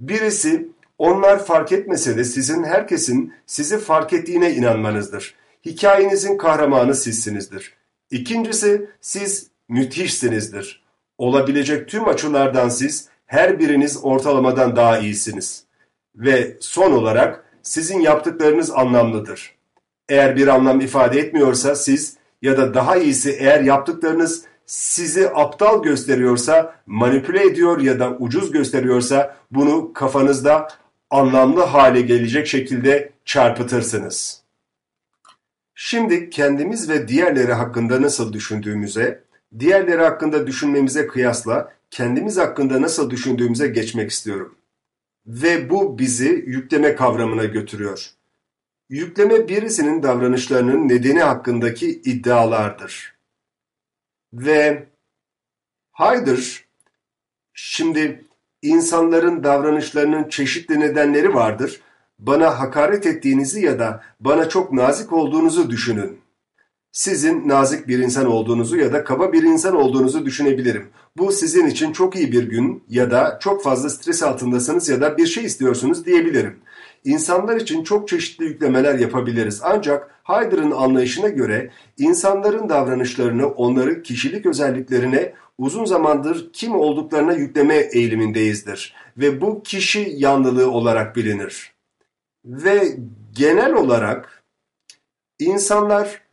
Birisi onlar fark etmese de sizin herkesin sizi fark ettiğine inanmanızdır. Hikayenizin kahramanı sizsinizdir. İkincisi siz müthişsinizdir. Olabilecek tüm açılardan siz her biriniz ortalamadan daha iyisiniz. Ve son olarak sizin yaptıklarınız anlamlıdır. Eğer bir anlam ifade etmiyorsa siz ya da daha iyisi eğer yaptıklarınız sizi aptal gösteriyorsa, manipüle ediyor ya da ucuz gösteriyorsa bunu kafanızda anlamlı hale gelecek şekilde çarpıtırsınız. Şimdi kendimiz ve diğerleri hakkında nasıl düşündüğümüze, diğerleri hakkında düşünmemize kıyasla kendimiz hakkında nasıl düşündüğümüze geçmek istiyorum. Ve bu bizi yükleme kavramına götürüyor. Yükleme birisinin davranışlarının nedeni hakkındaki iddialardır. Ve haydır, şimdi insanların davranışlarının çeşitli nedenleri vardır. Bana hakaret ettiğinizi ya da bana çok nazik olduğunuzu düşünün. Sizin nazik bir insan olduğunuzu ya da kaba bir insan olduğunuzu düşünebilirim. Bu sizin için çok iyi bir gün ya da çok fazla stres altındasınız ya da bir şey istiyorsunuz diyebilirim. İnsanlar için çok çeşitli yüklemeler yapabiliriz. Ancak Hyder'ın anlayışına göre insanların davranışlarını onların kişilik özelliklerine uzun zamandır kim olduklarına yükleme eğilimindeyizdir. Ve bu kişi yanlılığı olarak bilinir. Ve genel olarak insanlar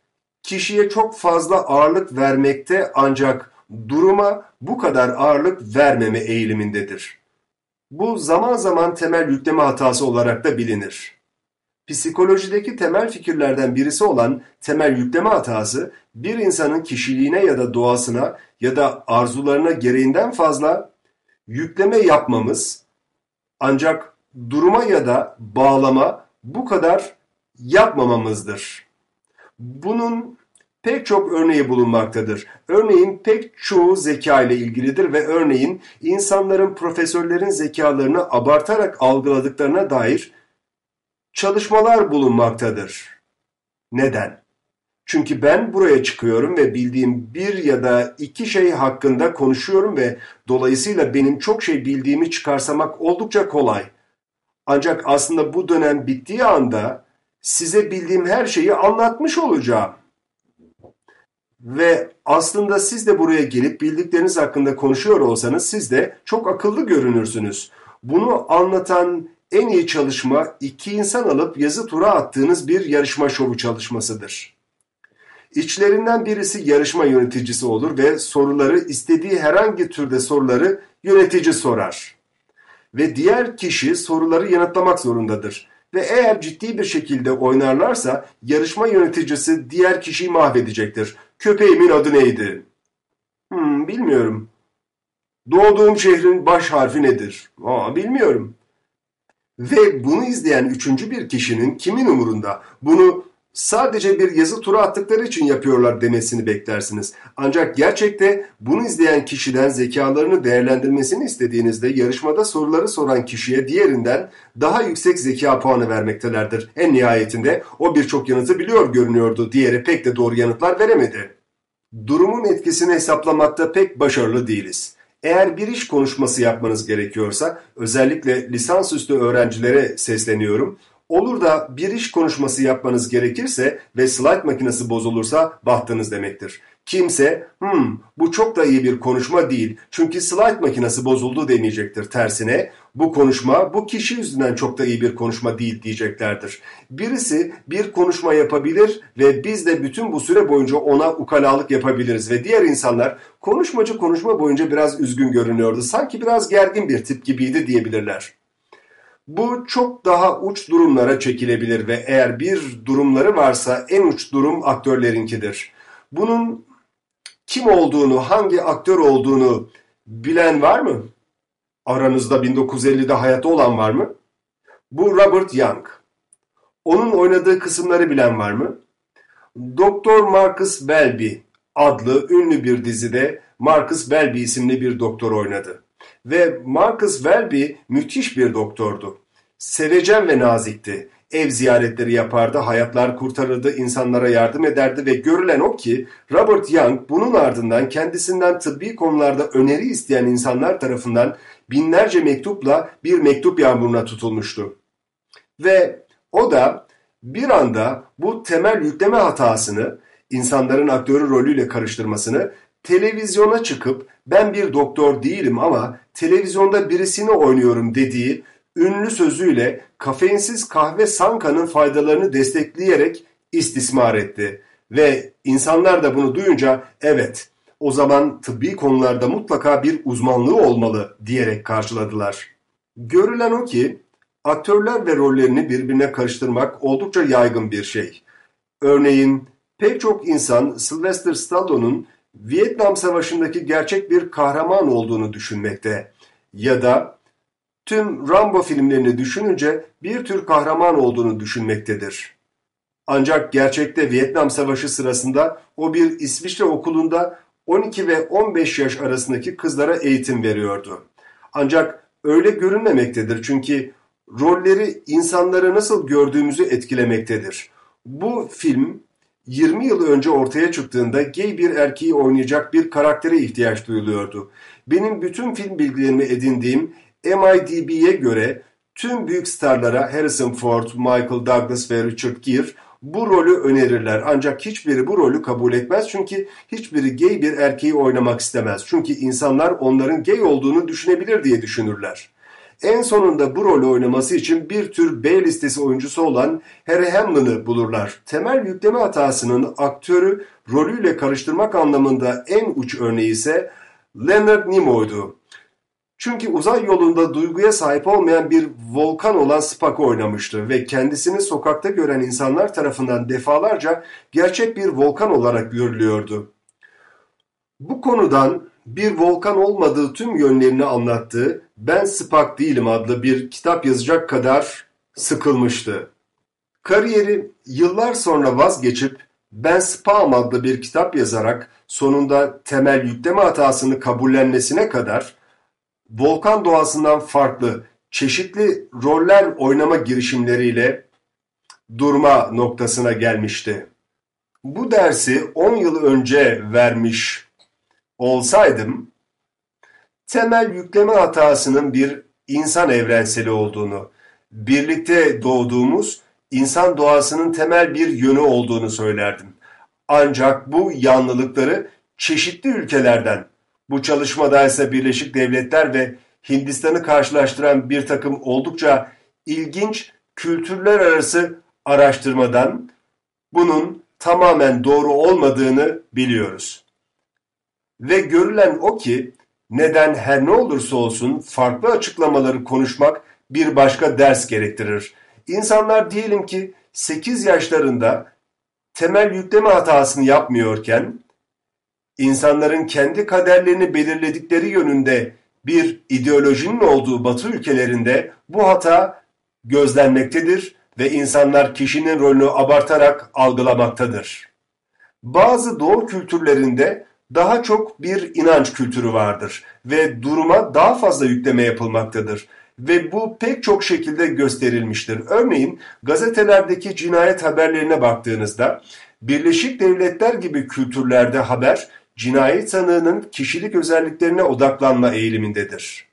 kişiye çok fazla ağırlık vermekte ancak duruma bu kadar ağırlık vermeme eğilimindedir. Bu zaman zaman temel yükleme hatası olarak da bilinir. Psikolojideki temel fikirlerden birisi olan temel yükleme hatası, bir insanın kişiliğine ya da doğasına ya da arzularına gereğinden fazla yükleme yapmamız ancak duruma ya da bağlama bu kadar yapmamamızdır. Bunun pek çok örneği bulunmaktadır. Örneğin pek çoğu zeka ile ilgilidir ve örneğin insanların profesörlerin zekalarını abartarak algıladıklarına dair çalışmalar bulunmaktadır. Neden? Çünkü ben buraya çıkıyorum ve bildiğim bir ya da iki şey hakkında konuşuyorum ve dolayısıyla benim çok şey bildiğimi çıkarsamak oldukça kolay. Ancak aslında bu dönem bittiği anda size bildiğim her şeyi anlatmış olacağım. Ve aslında siz de buraya gelip bildikleriniz hakkında konuşuyor olsanız siz de çok akıllı görünürsünüz. Bunu anlatan en iyi çalışma iki insan alıp yazı tura attığınız bir yarışma şovu çalışmasıdır. İçlerinden birisi yarışma yöneticisi olur ve soruları istediği herhangi türde soruları yönetici sorar. Ve diğer kişi soruları yanıtlamak zorundadır. Ve eğer ciddi bir şekilde oynarlarsa yarışma yöneticisi diğer kişiyi mahvedecektir. Köpeğimin adı neydi? Hmm, bilmiyorum. Doğduğum şehrin baş harfi nedir? Aa, bilmiyorum. Ve bunu izleyen üçüncü bir kişinin kimin umurunda? Bunu sadece bir yazı tura attıkları için yapıyorlar demesini beklersiniz. Ancak gerçekte bunu izleyen kişiden zekalarını değerlendirmesini istediğinizde yarışmada soruları soran kişiye diğerinden daha yüksek zeka puanı vermektelerdir. En nihayetinde o birçok yanıtı biliyor görünüyordu. Diğeri pek de doğru yanıtlar veremedi. Durumun etkisini hesaplamakta pek başarılı değiliz. Eğer bir iş konuşması yapmanız gerekiyorsa özellikle lisansüstü öğrencilere sesleniyorum. Olur da bir iş konuşması yapmanız gerekirse ve slide makinesi bozulursa bahtınız demektir. Kimse hmm, bu çok da iyi bir konuşma değil çünkü slide makinesi bozuldu demeyecektir. Tersine bu konuşma bu kişi yüzünden çok da iyi bir konuşma değil diyeceklerdir. Birisi bir konuşma yapabilir ve biz de bütün bu süre boyunca ona ukalalık yapabiliriz ve diğer insanlar konuşmacı konuşma boyunca biraz üzgün görünüyordu. Sanki biraz gergin bir tip gibiydi diyebilirler. Bu çok daha uç durumlara çekilebilir ve eğer bir durumları varsa en uç durum aktörlerinkidir. Bunun kim olduğunu, hangi aktör olduğunu bilen var mı? Aranızda 1950'de hayatta olan var mı? Bu Robert Young. Onun oynadığı kısımları bilen var mı? Doktor Marcus Welby adlı ünlü bir dizide Marcus Welby isimli bir doktor oynadı. Ve Marcus Welby müthiş bir doktordu. Sevecen ve nazikti. Ev ziyaretleri yapardı, hayatlar kurtarırdı, insanlara yardım ederdi ve görülen o ki Robert Young bunun ardından kendisinden tıbbi konularda öneri isteyen insanlar tarafından binlerce mektupla bir mektup yağmuruna tutulmuştu. Ve o da bir anda bu temel yükleme hatasını insanların aktörü rolüyle karıştırmasını televizyona çıkıp ben bir doktor değilim ama televizyonda birisini oynuyorum dediği ünlü sözüyle kafeinsiz kahve Sanka'nın faydalarını destekleyerek istismar etti. Ve insanlar da bunu duyunca evet o zaman tıbbi konularda mutlaka bir uzmanlığı olmalı diyerek karşıladılar. Görülen o ki aktörler ve rollerini birbirine karıştırmak oldukça yaygın bir şey. Örneğin pek çok insan Sylvester Stallone'un Vietnam Savaşı'ndaki gerçek bir kahraman olduğunu düşünmekte ya da tüm Rambo filmlerini düşününce bir tür kahraman olduğunu düşünmektedir. Ancak gerçekte Vietnam Savaşı sırasında o bir İsviçre okulunda 12 ve 15 yaş arasındaki kızlara eğitim veriyordu. Ancak öyle görünmemektedir çünkü rolleri insanları nasıl gördüğümüzü etkilemektedir. Bu film 20 yıl önce ortaya çıktığında gay bir erkeği oynayacak bir karaktere ihtiyaç duyuluyordu. Benim bütün film bilgilerimi edindiğim MIDB'ye göre tüm büyük starlara Harrison Ford, Michael Douglas ve Richard Gere bu rolü önerirler. Ancak hiçbiri bu rolü kabul etmez çünkü hiçbiri gay bir erkeği oynamak istemez. Çünkü insanlar onların gay olduğunu düşünebilir diye düşünürler. En sonunda bu rolü oynaması için bir tür B listesi oyuncusu olan Harry Hamlin'ı bulurlar. Temel yükleme hatasının aktörü rolüyle karıştırmak anlamında en uç örneği ise Leonard Nimoy'du. Çünkü uzay yolunda duyguya sahip olmayan bir volkan olan Spock'ı oynamıştı ve kendisini sokakta gören insanlar tarafından defalarca gerçek bir volkan olarak görülüyordu. Bu konudan bir volkan olmadığı tüm yönlerini anlattığı Ben Spock Değilim adlı bir kitap yazacak kadar sıkılmıştı. Kariyeri yıllar sonra vazgeçip Ben Spam adlı bir kitap yazarak sonunda temel yükleme hatasını kabullenmesine kadar volkan doğasından farklı çeşitli roller oynama girişimleriyle durma noktasına gelmişti. Bu dersi 10 yıl önce vermiş olsaydım temel yükleme hatasının bir insan evrenseli olduğunu, birlikte doğduğumuz insan doğasının temel bir yönü olduğunu söylerdim. Ancak bu yanlılıkları çeşitli ülkelerden, bu çalışmada ise Birleşik Devletler ve Hindistan'ı karşılaştıran bir takım oldukça ilginç kültürler arası araştırmadan bunun tamamen doğru olmadığını biliyoruz. Ve görülen o ki neden her ne olursa olsun farklı açıklamaları konuşmak bir başka ders gerektirir. İnsanlar diyelim ki 8 yaşlarında temel yükleme hatasını yapmıyorken insanların kendi kaderlerini belirledikleri yönünde bir ideolojinin olduğu Batı ülkelerinde bu hata gözlenmektedir ve insanlar kişinin rolünü abartarak algılamaktadır. Bazı Doğu kültürlerinde daha çok bir inanç kültürü vardır ve duruma daha fazla yükleme yapılmaktadır ve bu pek çok şekilde gösterilmiştir. Örneğin gazetelerdeki cinayet haberlerine baktığınızda Birleşik Devletler gibi kültürlerde haber cinayet sanığının kişilik özelliklerine odaklanma eğilimindedir.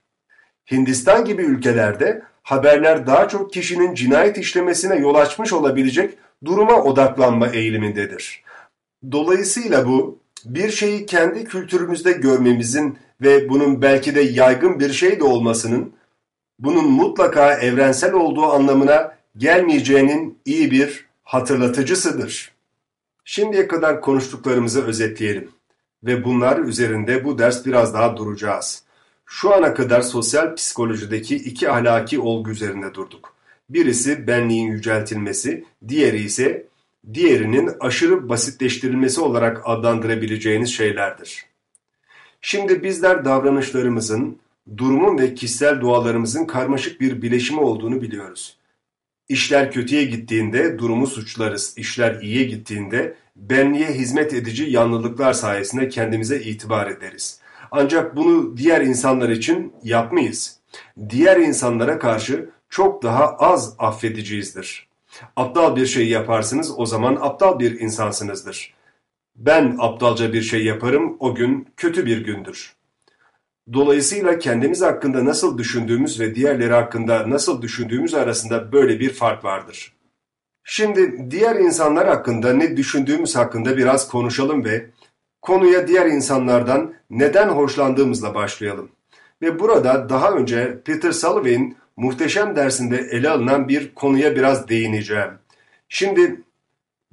Hindistan gibi ülkelerde haberler daha çok kişinin cinayet işlemesine yol açmış olabilecek duruma odaklanma eğilimindedir. Dolayısıyla bu bir şeyi kendi kültürümüzde görmemizin ve bunun belki de yaygın bir şey de olmasının bunun mutlaka evrensel olduğu anlamına gelmeyeceğinin iyi bir hatırlatıcısıdır. Şimdiye kadar konuştuklarımızı özetleyelim ve bunlar üzerinde bu ders biraz daha duracağız. Şu ana kadar sosyal psikolojideki iki ahlaki olgu üzerinde durduk. Birisi benliğin yüceltilmesi, diğeri ise diğerinin aşırı basitleştirilmesi olarak adlandırabileceğiniz şeylerdir. Şimdi bizler davranışlarımızın durumun ve kişisel dualarımızın karmaşık bir bileşimi olduğunu biliyoruz. İşler kötüye gittiğinde durumu suçlarız. İşler iyiye gittiğinde benliğe hizmet edici yanlılıklar sayesinde kendimize itibar ederiz. Ancak bunu diğer insanlar için yapmayız. Diğer insanlara karşı çok daha az affediciyizdir. Aptal bir şey yaparsınız o zaman aptal bir insansınızdır. Ben aptalca bir şey yaparım o gün kötü bir gündür. Dolayısıyla kendimiz hakkında nasıl düşündüğümüz ve diğerleri hakkında nasıl düşündüğümüz arasında böyle bir fark vardır. Şimdi diğer insanlar hakkında ne düşündüğümüz hakkında biraz konuşalım ve konuya diğer insanlardan neden hoşlandığımızla başlayalım. Ve burada daha önce Peter Sullivan'in muhteşem dersinde ele alınan bir konuya biraz değineceğim. Şimdi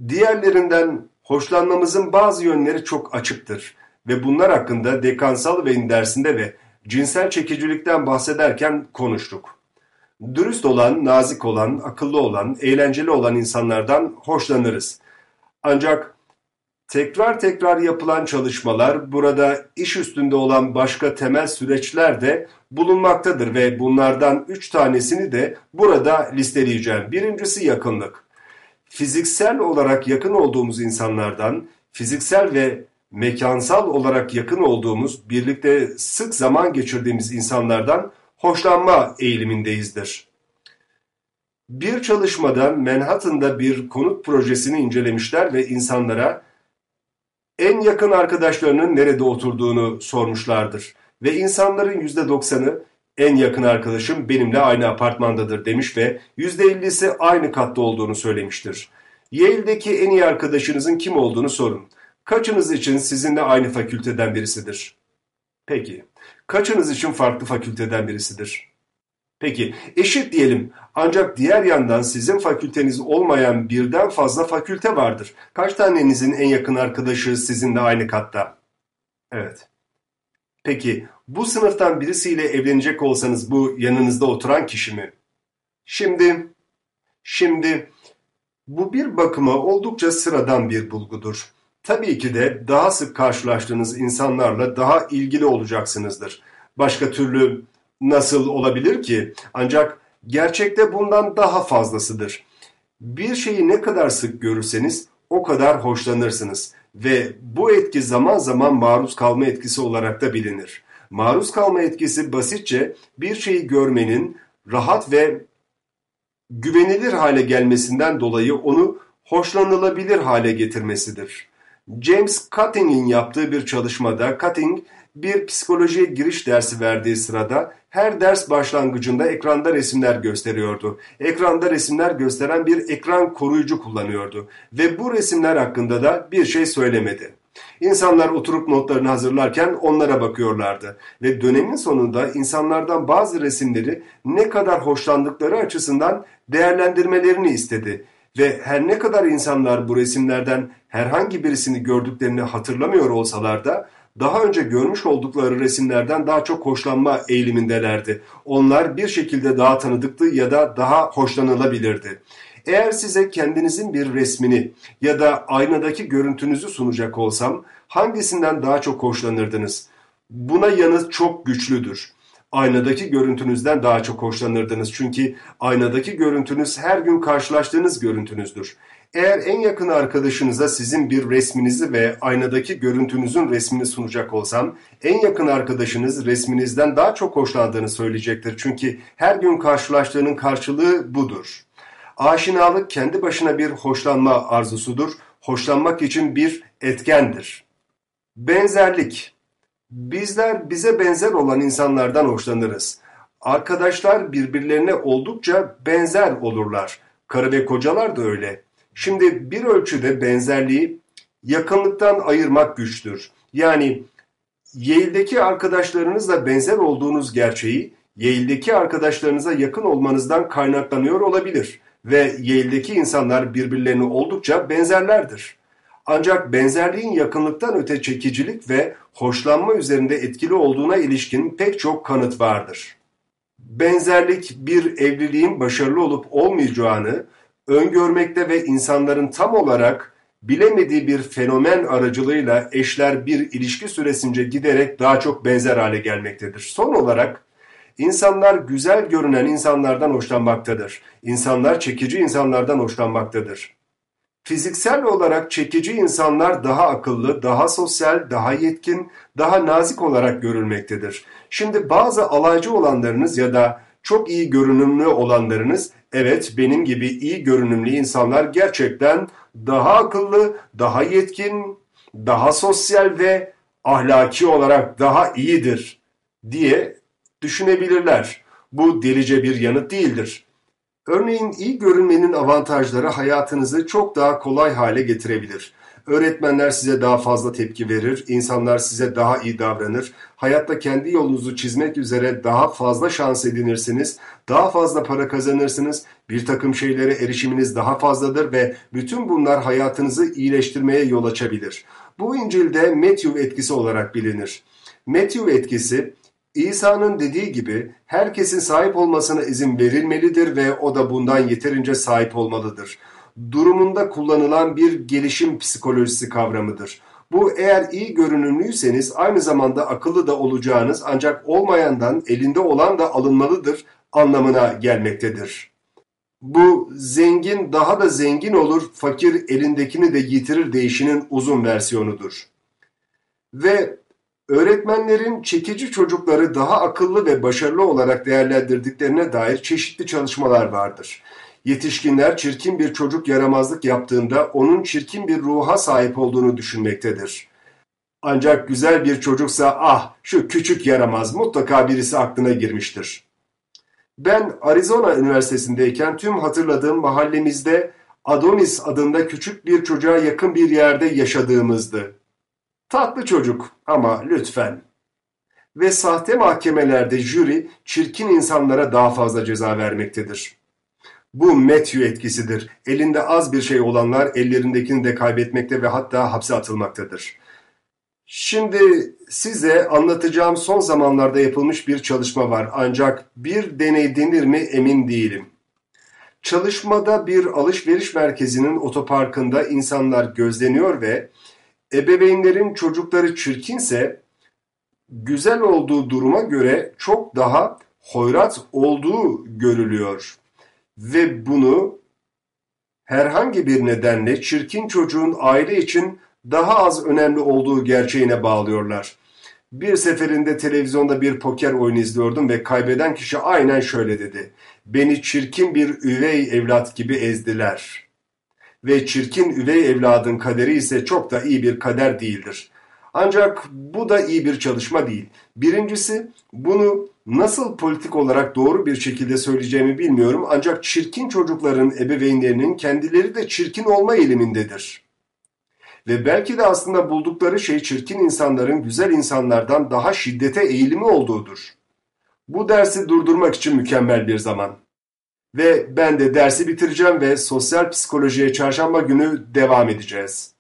diğerlerinden hoşlanmamızın bazı yönleri çok açıktır ve bunlar hakkında Dekan Sullivan'in dersinde ve cinsel çekicilikten bahsederken konuştuk. Dürüst olan, nazik olan, akıllı olan, eğlenceli olan insanlardan hoşlanırız. Ancak tekrar tekrar yapılan çalışmalar burada iş üstünde olan başka temel süreçler de bulunmaktadır ve bunlardan üç tanesini de burada listeleyeceğim. Birincisi yakınlık. Fiziksel olarak yakın olduğumuz insanlardan, fiziksel ve mekansal olarak yakın olduğumuz, birlikte sık zaman geçirdiğimiz insanlardan hoşlanma eğilimindeyizdir. Bir çalışmada Manhattan'da bir konut projesini incelemişler ve insanlara en yakın arkadaşlarının nerede oturduğunu sormuşlardır. Ve insanların yüzde doksanı en yakın arkadaşım benimle aynı apartmandadır demiş ve yüzde ellisi aynı katta olduğunu söylemiştir. Yale'deki en iyi arkadaşınızın kim olduğunu sorun. Kaçınız için sizinle aynı fakülteden birisidir? Peki. Kaçınız için farklı fakülteden birisidir? Peki, eşit diyelim. Ancak diğer yandan sizin fakülteniz olmayan birden fazla fakülte vardır. Kaç tanenizin en yakın arkadaşı sizinle aynı katta? Evet. Peki, bu sınıftan birisiyle evlenecek olsanız bu yanınızda oturan kişi mi? Şimdi, şimdi bu bir bakıma oldukça sıradan bir bulgudur. Tabii ki de daha sık karşılaştığınız insanlarla daha ilgili olacaksınızdır. Başka türlü nasıl olabilir ki? Ancak gerçekte bundan daha fazlasıdır. Bir şeyi ne kadar sık görürseniz o kadar hoşlanırsınız ve bu etki zaman zaman maruz kalma etkisi olarak da bilinir. Maruz kalma etkisi basitçe bir şeyi görmenin rahat ve güvenilir hale gelmesinden dolayı onu hoşlanılabilir hale getirmesidir. James Cutting'in yaptığı bir çalışmada Cutting bir psikolojiye giriş dersi verdiği sırada her ders başlangıcında ekranda resimler gösteriyordu. Ekranda resimler gösteren bir ekran koruyucu kullanıyordu ve bu resimler hakkında da bir şey söylemedi. İnsanlar oturup notlarını hazırlarken onlara bakıyorlardı ve dönemin sonunda insanlardan bazı resimleri ne kadar hoşlandıkları açısından değerlendirmelerini istedi ve her ne kadar insanlar bu resimlerden herhangi birisini gördüklerini hatırlamıyor olsalar da daha önce görmüş oldukları resimlerden daha çok hoşlanma eğilimindelerdi. Onlar bir şekilde daha tanıdıktı ya da daha hoşlanılabilirdi. Eğer size kendinizin bir resmini ya da aynadaki görüntünüzü sunacak olsam hangisinden daha çok hoşlanırdınız? Buna yanıt çok güçlüdür. Aynadaki görüntünüzden daha çok hoşlanırdınız çünkü aynadaki görüntünüz her gün karşılaştığınız görüntünüzdür. Eğer en yakın arkadaşınıza sizin bir resminizi ve aynadaki görüntünüzün resmini sunacak olsam, en yakın arkadaşınız resminizden daha çok hoşlandığını söyleyecektir. Çünkü her gün karşılaştığının karşılığı budur. Aşinalık kendi başına bir hoşlanma arzusudur. Hoşlanmak için bir etkendir. Benzerlik Bizler bize benzer olan insanlardan hoşlanırız. Arkadaşlar birbirlerine oldukça benzer olurlar. Karı ve kocalar da öyle. Şimdi bir ölçüde benzerliği yakınlıktan ayırmak güçtür. Yani Yale'deki arkadaşlarınızla benzer olduğunuz gerçeği Yale'deki arkadaşlarınıza yakın olmanızdan kaynaklanıyor olabilir ve Yale'deki insanlar birbirlerine oldukça benzerlerdir. Ancak benzerliğin yakınlıktan öte çekicilik ve hoşlanma üzerinde etkili olduğuna ilişkin pek çok kanıt vardır. Benzerlik bir evliliğin başarılı olup olmayacağını öngörmekte ve insanların tam olarak bilemediği bir fenomen aracılığıyla eşler bir ilişki süresince giderek daha çok benzer hale gelmektedir. Son olarak insanlar güzel görünen insanlardan hoşlanmaktadır. İnsanlar çekici insanlardan hoşlanmaktadır. Fiziksel olarak çekici insanlar daha akıllı, daha sosyal, daha yetkin, daha nazik olarak görülmektedir. Şimdi bazı alaycı olanlarınız ya da çok iyi görünümlü olanlarınız evet benim gibi iyi görünümlü insanlar gerçekten daha akıllı, daha yetkin, daha sosyal ve ahlaki olarak daha iyidir diye düşünebilirler. Bu delice bir yanıt değildir. Örneğin iyi görünmenin avantajları hayatınızı çok daha kolay hale getirebilir. Öğretmenler size daha fazla tepki verir, insanlar size daha iyi davranır, hayatta kendi yolunuzu çizmek üzere daha fazla şans edinirsiniz, daha fazla para kazanırsınız, bir takım şeylere erişiminiz daha fazladır ve bütün bunlar hayatınızı iyileştirmeye yol açabilir. Bu İncil'de Matthew etkisi olarak bilinir. Matthew etkisi İsa'nın dediği gibi herkesin sahip olmasına izin verilmelidir ve o da bundan yeterince sahip olmalıdır. Durumunda kullanılan bir gelişim psikolojisi kavramıdır. Bu eğer iyi görünümlüyseniz aynı zamanda akıllı da olacağınız ancak olmayandan elinde olan da alınmalıdır anlamına gelmektedir. Bu zengin daha da zengin olur, fakir elindekini de yitirir deyişinin uzun versiyonudur. Ve Öğretmenlerin çekici çocukları daha akıllı ve başarılı olarak değerlendirdiklerine dair çeşitli çalışmalar vardır. Yetişkinler çirkin bir çocuk yaramazlık yaptığında onun çirkin bir ruha sahip olduğunu düşünmektedir. Ancak güzel bir çocuksa ah şu küçük yaramaz mutlaka birisi aklına girmiştir. Ben Arizona Üniversitesi'ndeyken tüm hatırladığım mahallemizde Adonis adında küçük bir çocuğa yakın bir yerde yaşadığımızdı. Tatlı çocuk ama lütfen. Ve sahte mahkemelerde jüri çirkin insanlara daha fazla ceza vermektedir. Bu Matthew etkisidir. Elinde az bir şey olanlar ellerindekini de kaybetmekte ve hatta hapse atılmaktadır. Şimdi size anlatacağım son zamanlarda yapılmış bir çalışma var ancak bir deney denir mi emin değilim. Çalışmada bir alışveriş merkezinin otoparkında insanlar gözleniyor ve ebeveynlerin çocukları çirkinse güzel olduğu duruma göre çok daha hoyrat olduğu görülüyor. Ve bunu herhangi bir nedenle çirkin çocuğun aile için daha az önemli olduğu gerçeğine bağlıyorlar. Bir seferinde televizyonda bir poker oyunu izliyordum ve kaybeden kişi aynen şöyle dedi. Beni çirkin bir üvey evlat gibi ezdiler ve çirkin üvey evladın kaderi ise çok da iyi bir kader değildir. Ancak bu da iyi bir çalışma değil. Birincisi bunu nasıl politik olarak doğru bir şekilde söyleyeceğimi bilmiyorum ancak çirkin çocukların ebeveynlerinin kendileri de çirkin olma eğilimindedir. Ve belki de aslında buldukları şey çirkin insanların güzel insanlardan daha şiddete eğilimi olduğudur. Bu dersi durdurmak için mükemmel bir zaman. Ve ben de dersi bitireceğim ve sosyal psikolojiye çarşamba günü devam edeceğiz.